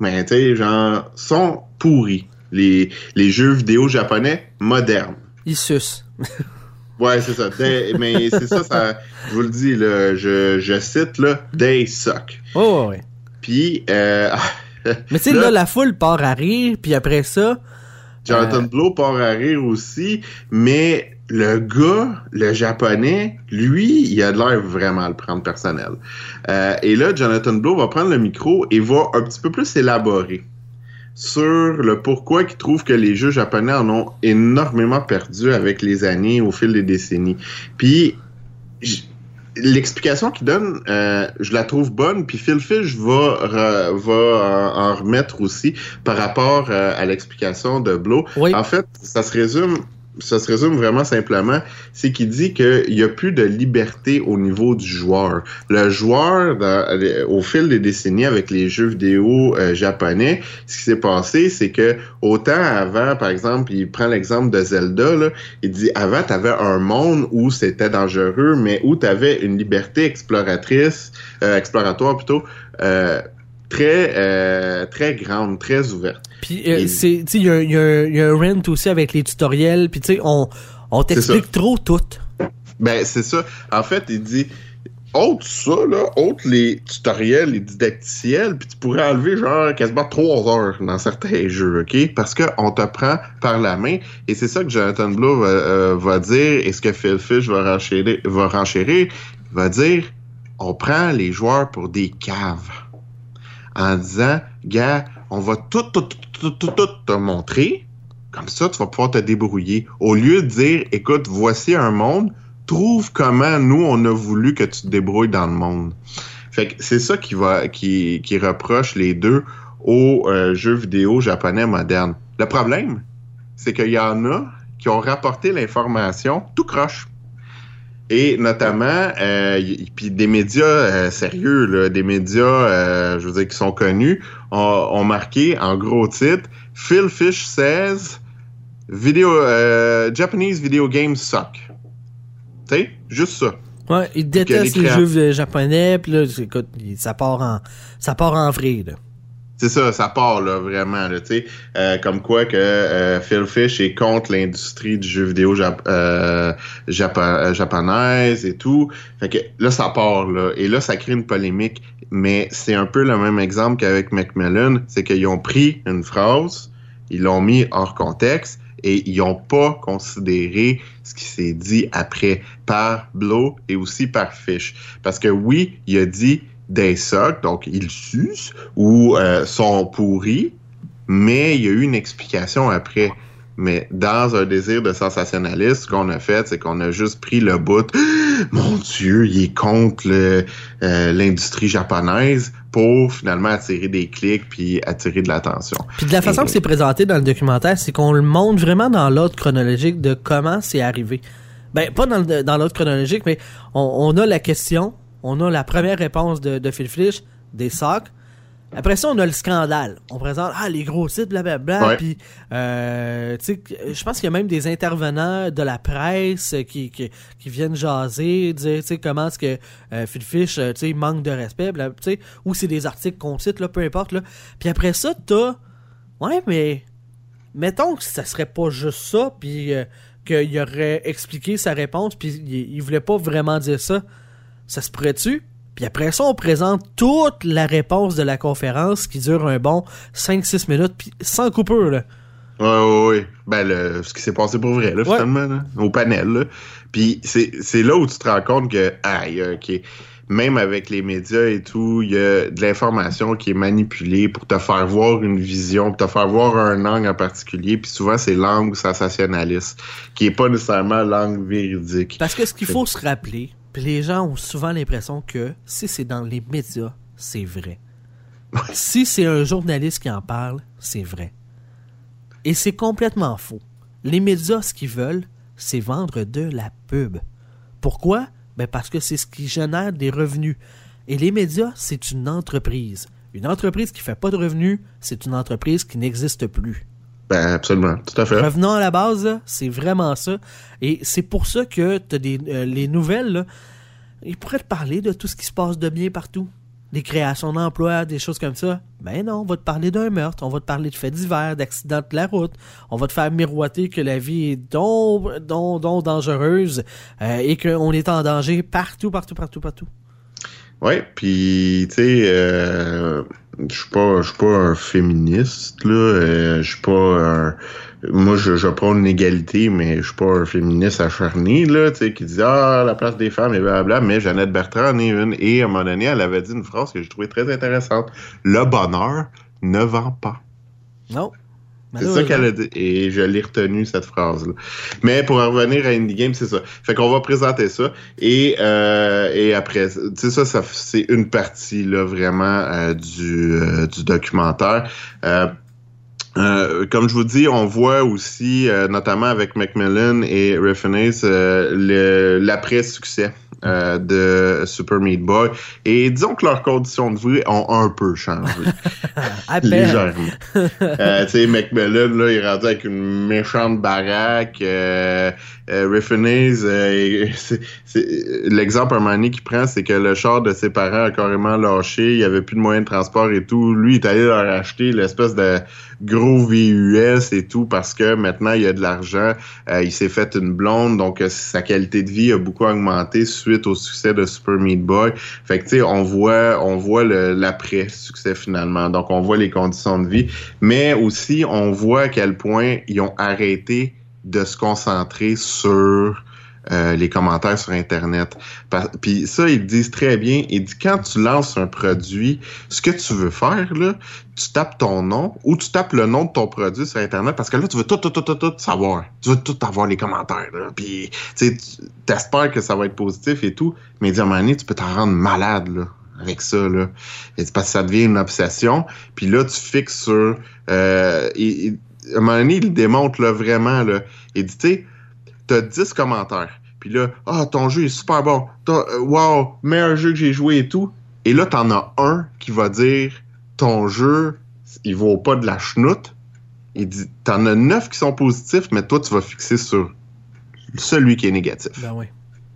Mais tu sais genre sont pourris les, les jeux vidéo japonais modernes. il suce. Ouais, c'est ça. They- mais c'est ça, ça, je vous le dis, là, je, je cite, là, they suck. Oh, ouais. Puis, euh, Mais tu sais, Là- là, la foule part à rire, puis après ça... Jonathan Euh. Blow part à rire aussi, mais le gars, le japonais, lui, il a de l'air vraiment à le prendre personnel. Euh, et là, Jonathan Blow va prendre le micro et va un petit peu plus élaborer sur le pourquoi il trouve que les jeux japonais en ont énormément perdu avec les années, au fil des décennies. Puis, l'explication qu'il donne, euh, je la trouve bonne, puis Phil Fish va, re- va en, en remettre aussi par rapport euh, à l'explication de Blow. Oui. En fait, ça se résume, ça se résume vraiment simplement, c'est qu'il dit qu'il n'y a plus de liberté au niveau du joueur. Le joueur, dans- au fil des décennies avec les jeux vidéo euh, japonais, ce qui s'est passé, c'est que autant avant, par exemple, il prend l'exemple de Zelda, là, il dit avant, tu avais un monde où c'était dangereux, mais où tu avais une liberté exploratrice, euh, exploratoire plutôt, euh, très, euh, très grande, très ouverte. Puis, euh, c'est, il y, a un- il y y a un rent aussi avec les tutoriels, puis tu sais, on, on t'explique trop tout. Ben, c'est ça. En fait, il dit, autre ça, là, autre les tutoriels, les didacticiels, puis tu pourrais enlever genre quasiment trois heures dans certains jeux, OK? Parce qu'on te prend par la main. Et c'est ça que Jonathan Blow va, euh, va dire, et ce que Phil Fish va renchérir, va renchérir, il va dire, on prend les joueurs pour des caves. En disant, gars, on va tout, tout, tout, tout, tout, te montrer. Comme ça, tu vas pouvoir te débrouiller. Au lieu de dire, écoute, voici un monde, trouve comment nous, on a voulu que tu te débrouilles dans le monde. Fait que c'est ça qui va, qui, qui reproche les deux aux euh, jeux vidéo japonais modernes. Le problème, c'est qu'il y en a qui ont rapporté l'information tout croche. Et notamment, euh, puis des médias euh, sérieux, des médias, je veux dire, qui sont connus, ont, ont marqué en gros titre Phil Fish says video, euh, Japanese video games suck. Tu sais, juste ça. Ouais, ils détestent les jeux japonais, puis là, écoute, ça part en, ça part en vrille, là. C'est ça, ça part là vraiment là, euh, comme quoi que euh, Phil Fish est contre l'industrie du jeu vidéo jap- euh, japa- euh, japonaise et tout. Fait que là ça part là. Et là ça crée une polémique, mais c'est un peu le même exemple qu'avec Macmillan, c'est qu'ils ont pris une phrase, ils l'ont mis hors contexte et ils ont pas considéré ce qui s'est dit après par Blow et aussi par Fish. Parce que oui, il a dit des suck, donc ils sucent ou euh, sont pourris, mais il y a eu une explication après. Mais dans un désir de sensationnalisme, ce qu'on a fait, c'est qu'on a juste pris le bout. Mon Dieu, il est contre euh, l'industrie japonaise pour finalement attirer des clics puis attirer de l'attention. Puis de la façon Et- que c'est présenté dans le documentaire, c'est qu'on le montre vraiment dans l'ordre chronologique de comment c'est arrivé. Ben, pas dans, l'ordre chronologique, mais on, on a la question, on a la première réponse de, de Phil Fish, des sacs. Après ça, on a le scandale. On présente, ah, les gros sites, blablabla. Puis, euh, tu sais, je pense qu'il y a même des intervenants de la presse qui, qui, qui viennent jaser, dire, tu sais, comment est-ce que euh, Phil Fish, euh, tu sais, manque de respect, bla- tu sais, ou c'est des articles qu'on cite, là, peu importe, là. Puis après ça, t'as Ouais, mais mettons que ça serait pas juste ça, puis euh, qu'il aurait expliqué sa réponse, puis il, il voulait pas vraiment dire ça. Ça se pourrait-tu? Puis après ça, on présente toute la réponse de la conférence qui dure un bon 5-6 minutes, puis sans coupure, là. Ouais, ouais, ouais. Ben, le, ce qui s'est passé pour vrai, là, Ouais. finalement, là, au panel. Là. Puis c'est c'est là où tu te rends compte que, aïe, OK, même avec les médias et tout, il y a de l'information qui est manipulée pour te faire voir une vision, pour te faire voir un angle en particulier. Puis souvent, c'est l'angle sensationnaliste, qui est pas nécessairement l'angle véridique. Parce que ce qu'il faut se rappeler, puis les gens ont souvent l'impression que si c'est dans les médias, c'est vrai. Si c'est un journaliste qui en parle, c'est vrai. Et c'est complètement faux. Les médias, ce qu'ils veulent, c'est vendre de la pub. Pourquoi? Ben parce que c'est ce qui génère des revenus. Et les médias, c'est une entreprise. Une entreprise qui fait pas de revenus, c'est une entreprise qui n'existe plus. Ben, absolument, tout à fait. Revenons à la base, c'est vraiment ça. Et c'est pour ça que t'as des, euh, les nouvelles, ils pourraient te parler de tout ce qui se passe de bien partout. Des créations d'emplois, des choses comme ça. Ben non, on va te parler d'un meurtre, on va te parler de faits divers, d'accidents de la route, on va te faire miroiter que la vie est dangereuse euh, et qu'on est en danger partout, partout, partout, partout. Ouais, puis tu sais, euh, je suis pas, je suis pas un féministe là, euh, je suis pas, un- moi je, je prône l'égalité, mais je suis pas un féministe acharné là, tu sais, qui dit ah la place des femmes et blablabla. Mais Jeannette Bertrand en est une et à un moment donné, elle avait dit une phrase que j'ai trouvée très intéressante. Le bonheur ne vend pas. Non. C'est ça qu'elle a dit. Et je l'ai retenu, cette phrase-là. Mais pour en revenir à Indie Game, c'est ça. Fait qu'on va présenter ça. Et, euh, et après, tu sais, ça, ça c'est une partie, là, vraiment, euh, du, euh, du documentaire. Euh, euh, comme je vous dis, on voit aussi, euh, notamment avec Macmillan et Refinance, euh, l'après-succès euh, de Super Meat Boy. Et disons que leurs conditions de vie ont un peu changé. À. Légèrement. Euh, tu sais, Macmillan, là, il est rendu avec une méchante baraque. Euh, euh, euh, l'exemple un moment donné qu'il prend, c'est que le char de ses parents a carrément lâché. Il n'y avait plus de moyens de transport et tout. Lui, il est allé leur acheter l'espèce de gros VUS et tout parce que maintenant, il y a de l'argent. Il s'est fait une blonde, donc sa qualité de vie a beaucoup augmenté suite au succès de Super Meat Boy. Fait que, tu sais, on voit, on voit l'après-succès finalement. Donc, on voit les conditions de vie. Mais aussi, on voit à quel point ils ont arrêté de se concentrer sur euh, les commentaires sur Internet. Puis ça, ils disent très bien. Ils disent quand tu lances un produit, ce que tu veux faire, là, tu tapes ton nom ou tu tapes le nom de ton produit sur Internet parce que là, tu veux tout, tout, tout, tout, tout savoir. Tu veux tout avoir les commentaires. Puis, tu espères que ça va être positif et tout, mais dire, donné, tu peux t'en rendre malade, là avec ça là Et parce que ça devient une obsession puis là tu fixes sur euh, il- à un moment donné il démontre là vraiment là il dit tu sais t'as 10 commentaires puis là ah ton jeu est super bon euh, wow meilleur jeu que j'ai joué et tout et là t'en as un qui va dire ton jeu il vaut pas de la chenoute il dit t'en as 9 qui sont positifs mais toi tu vas fixer sur celui qui est négatif Ben oui.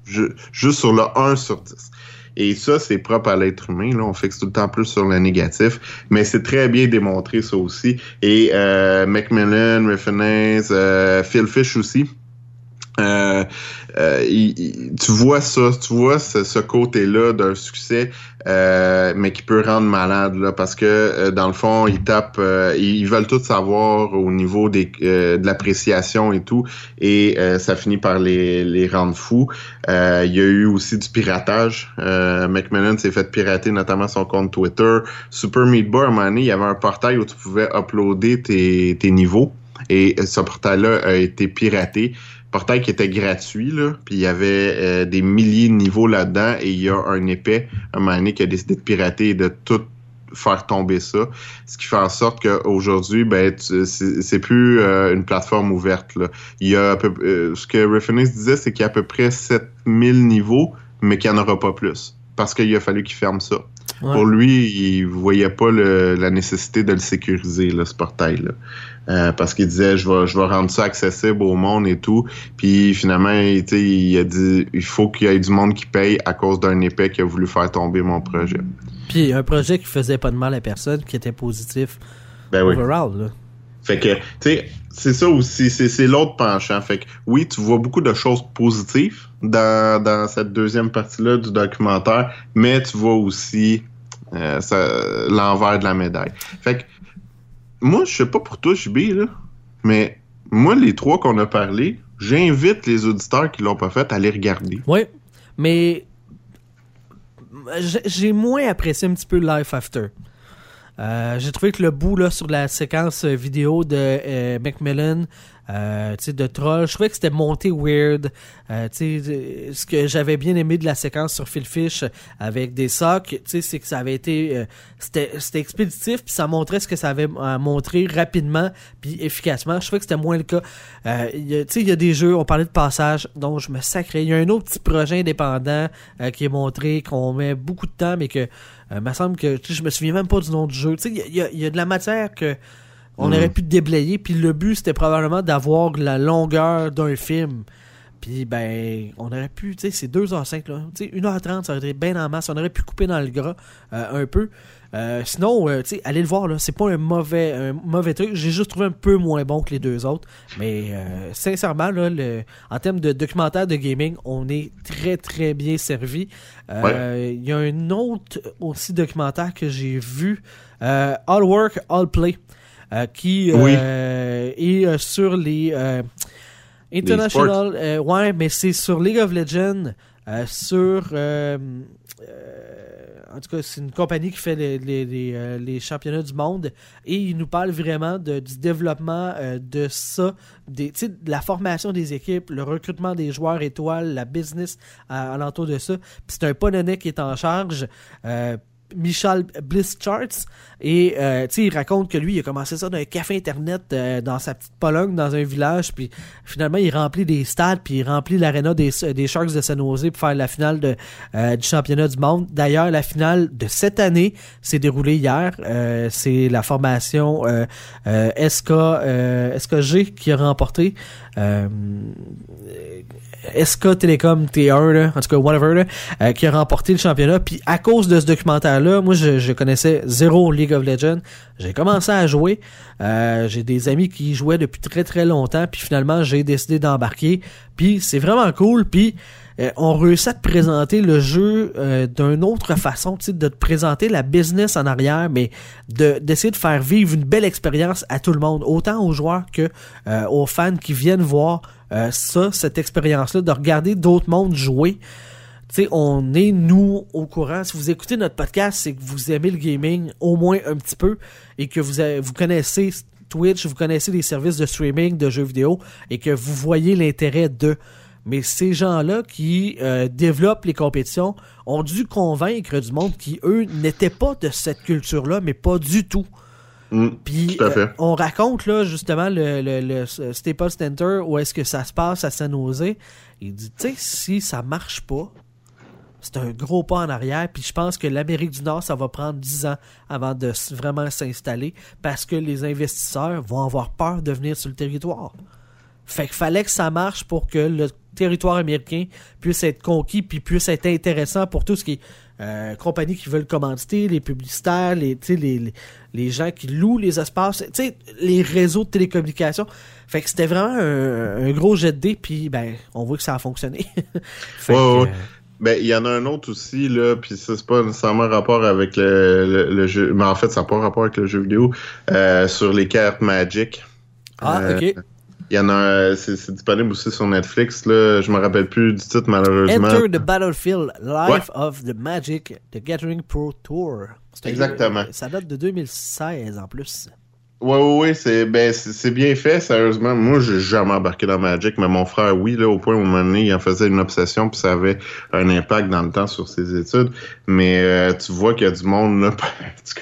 Ju- juste sur le 1 sur 10. Et ça, c'est propre à l'être humain. Là, on fixe tout le temps plus sur le négatif. Mais c'est très bien démontré, ça aussi. Et euh, Macmillan, Riffinez, euh, Phil Fish aussi. Euh, euh, tu vois ça, tu vois ce, côté-là d'un succès, euh, mais qui peut rendre malade là, parce que euh, dans le fond, ils tapent, euh, ils, veulent tout savoir au niveau de l'appréciation et tout, et ça finit par les, les rendre fous. Il y a eu aussi du piratage. Macmillan s'est fait pirater notamment son compte Twitter. Super Meat Boy, à un moment donné, il y avait un portail où tu pouvais uploader tes, niveaux. Et ce portail-là a été piraté. Portail qui était gratuit, là. Puis il y avait euh, des milliers de niveaux là-dedans. Et il y a un épais, un moment donné, qui a décidé de pirater et de tout faire tomber ça. Ce qui fait en sorte qu'aujourd'hui, ben, c'est plus euh, une plateforme ouverte. Là. Il y a peu, euh, ce que Refinix disait, c'est qu'il y a à peu près 7000 niveaux, mais qu'il n'y en aura pas plus. Parce qu'il a fallu qu'il ferme ça. Ouais. Pour lui, il voyait pas le- la nécessité de le sécuriser, là, ce portail-là. Euh, parce qu'il disait, je vais, je vais rendre ça accessible au monde et tout. Puis finalement, il, il a dit, il faut qu'il y ait du monde qui paye à cause d'un épais qui a voulu faire tomber mon projet. Puis un projet qui faisait pas de mal à personne, qui était positif Ben oui. overall. Là. Fait que, tu sais, c'est ça aussi, c'est l'autre penchant. Fait que oui, tu vois beaucoup de choses positives dans, dans cette deuxième partie-là du documentaire, mais tu vois aussi euh, l'envers de la médaille. Fait que moi, je sais pas pour toi, JB, là, mais moi, les trois qu'on a parlé, j'invite les auditeurs qui l'ont pas fait à les regarder. Oui, mais j'ai moins apprécié un petit peu Life After. Euh, j'ai trouvé que le bout là, sur la séquence vidéo de euh, Macmillan euh, de troll. Je trouvais que c'était monté weird. Euh, ce que j'avais bien aimé de la séquence sur Phil Fish avec des socs, c'est que ça avait été euh, c'était expéditif puis ça montrait ce que ça avait montré rapidement puis efficacement. Je trouvais que c'était moins le cas. Euh, il y a des jeux, on parlait de passage dont je me sacrais. Il y a un autre petit projet indépendant qui est montré qu'on met beaucoup de temps mais que il me semble que je me souviens même pas du nom du jeu. Il y a, y a de la matière que on aurait mm. pu déblayer. Puis le but, c'était probablement d'avoir la longueur d'un film. Puis, ben, on aurait pu, tu sais, c'est 2h05, là. Tu sais, 1h30, ça aurait été bien en masse. On aurait pu couper dans le gras euh, un peu. Euh, sinon, euh, tu sais, allez le voir, là. C'est pas un mauvais, un mauvais truc. J'ai juste trouvé un peu moins bon que les deux autres. Mais, sincèrement, là, le, en termes de documentaire de gaming, on est très, très bien servi. Il y a un autre aussi documentaire que j'ai vu. All Work, All Play. Euh, qui euh, est euh, sur les International. ouais, mais c'est sur League of Legends, sur. En tout cas, c'est une compagnie qui fait les, les, les, championnats du monde et il nous parle vraiment du développement de ça, des, de la formation des équipes, le recrutement des joueurs étoiles, la business alentour de ça. c'est un Polonais qui est en charge. Michel Blisschartz et euh, il raconte que lui il a commencé ça dans un café internet euh, dans sa petite Pologne dans un village. Puis finalement il remplit des stades puis il remplit l'aréna des, des Sharks de San Jose pour faire la finale de, euh, du championnat du monde. D'ailleurs la finale de cette année s'est déroulée hier. C'est la formation SK SKG qui a remporté SK Telecom T1, en tout cas whatever, euh, qui a remporté le championnat. Puis à cause de ce documentaire-là, moi je, connaissais zéro League of Legends. J'ai commencé à jouer. Euh, j'ai des amis qui jouaient depuis très très longtemps. Puis finalement j'ai décidé d'embarquer. Puis c'est vraiment cool. Puis euh, on réussit à te présenter le jeu d'une autre façon, de te présenter la business en arrière, mais de d'essayer de faire vivre une belle expérience à tout le monde, autant aux joueurs que aux fans qui viennent voir euh, ça, cette expérience-là, de regarder d'autres mondes jouer. Tu sais, on est, nous, au courant. Si vous écoutez notre podcast, c'est que vous aimez le gaming au moins un petit peu et que vous, connaissez Twitch, vous connaissez les services de streaming de jeux vidéo et que vous voyez l'intérêt de. Mais ces gens-là qui euh, développent les compétitions ont dû convaincre du monde qui, eux, n'étaient pas de cette culture-là, mais pas du tout. Mm, Puis euh, on raconte là justement le, le, le Staples Center où est-ce que ça se passe à San Jose. Il dit tu sais si ça marche pas, c'est un gros pas en arrière. Puis je pense que l'Amérique du Nord ça va prendre 10 ans avant de vraiment s'installer parce que les investisseurs vont avoir peur de venir sur le territoire. Fait qu'il fallait que ça marche pour que le territoire américain puisse être conquis puis puisse être intéressant pour tout ce qui est euh, compagnies qui veulent commanditer, les publicitaires, les, les, les gens qui louent les espaces, les réseaux de télécommunications. Fait que c'était vraiment un, gros jet de dés, puis ben, on voit que ça a fonctionné. ouais, Ben, il y en a un autre aussi, là, puis ça, c'est pas nécessairement rapport avec le, le, jeu, mais en fait, ça n'a pas rapport avec le jeu vidéo, euh, sur les cartes Magic. Ah, euh, ok. Il y en a c'est disponible aussi sur Netflix, là. Je me rappelle plus du titre, malheureusement. Enter the Battlefield, Life of the Magic, The Gathering Pro Tour. Exactement. ça date de 2016 en plus. Ouais, ouais, ouais, c'est ben, c'est bien fait, sérieusement. Moi, j'ai jamais embarqué dans Magic, mais mon frère, oui, là, au point où, un moment donné, il en faisait une obsession, puis ça avait un impact dans le temps sur ses études. Mais euh, tu vois qu'il y a du monde, là,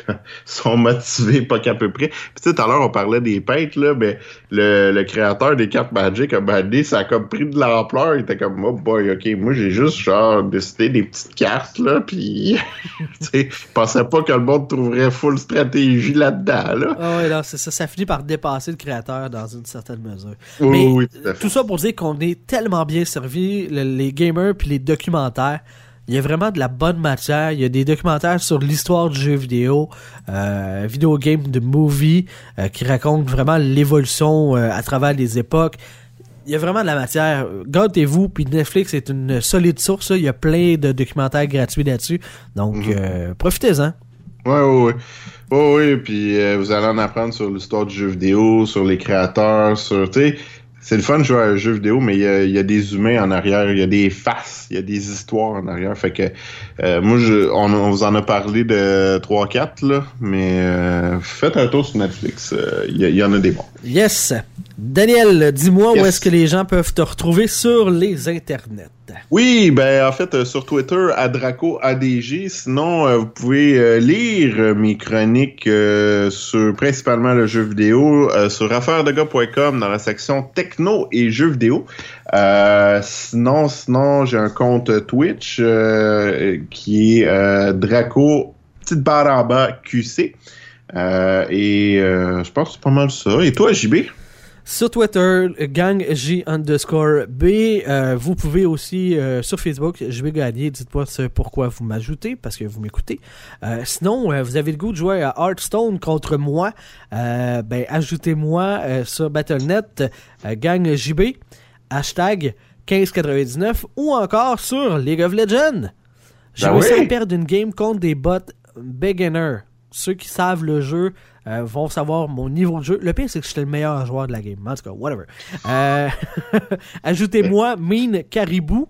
sont motivés, pas qu'à peu près. Puis tu sais, tout à l'heure, on parlait des peintres, là, mais le, le créateur des cartes Magic a bandé, ça a comme pris de l'ampleur. Il était comme, oh boy, ok, moi, j'ai juste, genre, décidé des petites cartes, là, puis, tu sais, je pensais pas que le monde trouverait full stratégie là-dedans, là. Ah ça, ça finit par dépasser le créateur dans une certaine mesure. Oui, Mais oui, tout, ça pour dire qu'on est tellement bien servi, les gamers puis les documentaires, Il y a vraiment de la bonne matière. Il y a des documentaires sur l'histoire du jeu vidéo, euh, vidéo game de movie, euh, qui racontent vraiment l'évolution euh, à travers les époques. Il y a vraiment de la matière. Gâtez-vous, puis Netflix est une solide source. là. Il y a plein de documentaires gratuits là-dessus. Donc, Mhm. euh, profitez-en. Ouais, ouais, ouais. Ouais, puis euh, vous allez en apprendre sur l'histoire du jeu vidéo, sur les créateurs, sur, c'est le fun de jouer à un jeu vidéo, mais il y y a des humains en arrière, il y a des faces, il y a des histoires en arrière. Fait que, euh, moi, je, on, on vous en a parlé de 3-4, là, mais euh, faites un tour sur Netflix, euh, il y, il y en a des bons. Yes. Daniel, dis-moi où est-ce que les gens peuvent te retrouver sur les internets? Oui, ben en fait euh, sur Twitter à Draco ADG. Sinon, euh, vous pouvez euh, lire euh, mes chroniques euh, sur principalement le jeu vidéo euh, sur affairesdegars.com dans la section techno et jeux vidéo. Euh, sinon, sinon j'ai un compte Twitch euh, qui est euh, Draco petite barre en bas QC. Euh, et euh, je pense que c'est pas mal ça. Et toi, JB? Sur Twitter, gangj underscore B. Vous pouvez aussi sur Facebook, je vais gagner. Dites-moi pourquoi vous m'ajoutez parce que vous m'écoutez. Sinon, vous avez le goût de jouer à Hearthstone contre moi. Ben, ajoutez-moi sur Battle.net euh, gangjb hashtag 1599 ou encore sur League of Legends. J'ai Ben réussi oui. à perdre une game contre des bots beginners. Ceux qui savent le jeu euh, vont savoir mon niveau de jeu. Le pire, c'est que j'étais le meilleur joueur de la game. En tout cas, whatever. Euh, Ajoutez-moi Mean Caribou.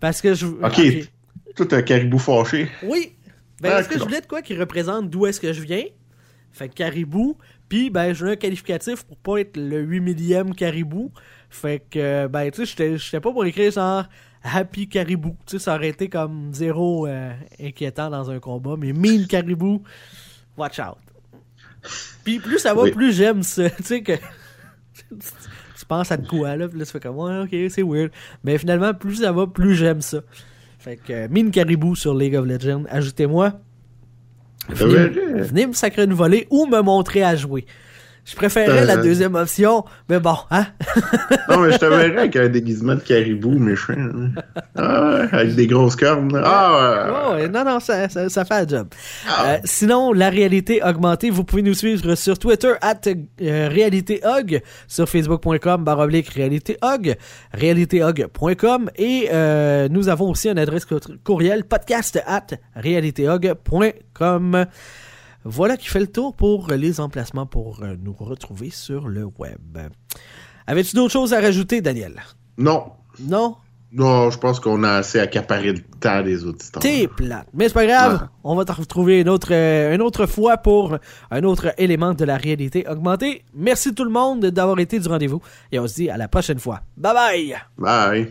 Parce que je. Ok. Tout un caribou fâché. Oui. Ben, Ah, parce que je voulais de quoi qui représente d'où est-ce que je viens? Fait que caribou. Puis, ben, je veux un qualificatif pour pas être le 8 millième caribou. Fait que, ben, tu sais, j'étais pas pour écrire genre Happy Caribou. Tu sais, ça aurait été comme zéro euh, inquiétant dans un combat. Mais Mean Caribou, watch out. Puis, plus ça va, Oui. plus j'aime ça. Tu sais que. tu penses à de quoi, là. Puis là, tu fais comme, ouais, ok, c'est weird. Mais finalement, plus ça va, plus j'aime ça. Fait que, euh, Mine Caribou sur League of Legends, ajoutez-moi. Venez, verrais. venez me sacrer une volée ou me montrer à jouer. Je préférais Euh, la deuxième option, mais bon, hein? Non, mais je te verrais avec un déguisement de caribou méchant. Ah avec des grosses cornes. Ah ouais. Oh, non, non, ça, ça, ça fait un job. Ah. Euh, sinon, la réalité augmentée, vous pouvez nous suivre sur Twitter, at euh, réalitéhog, sur facebook.com, baroblique réalitéhog, réalitéhog.com, et euh, nous avons aussi une adresse co- courriel, podcast at réalitéhog.com. Voilà qui fait le tour pour les emplacements pour euh, nous retrouver sur le web. Avais-tu d'autres choses à rajouter, Daniel? Non. Non? Non, je pense qu'on a assez accaparé le temps des auditeurs. T'es plate. Mais c'est pas grave. Ouais. On va te retrouver une autre, euh, une autre fois pour un autre élément de la réalité augmentée. Merci tout le monde d'avoir été du rendez-vous. Et on se dit à la prochaine fois. Bye bye! Bye.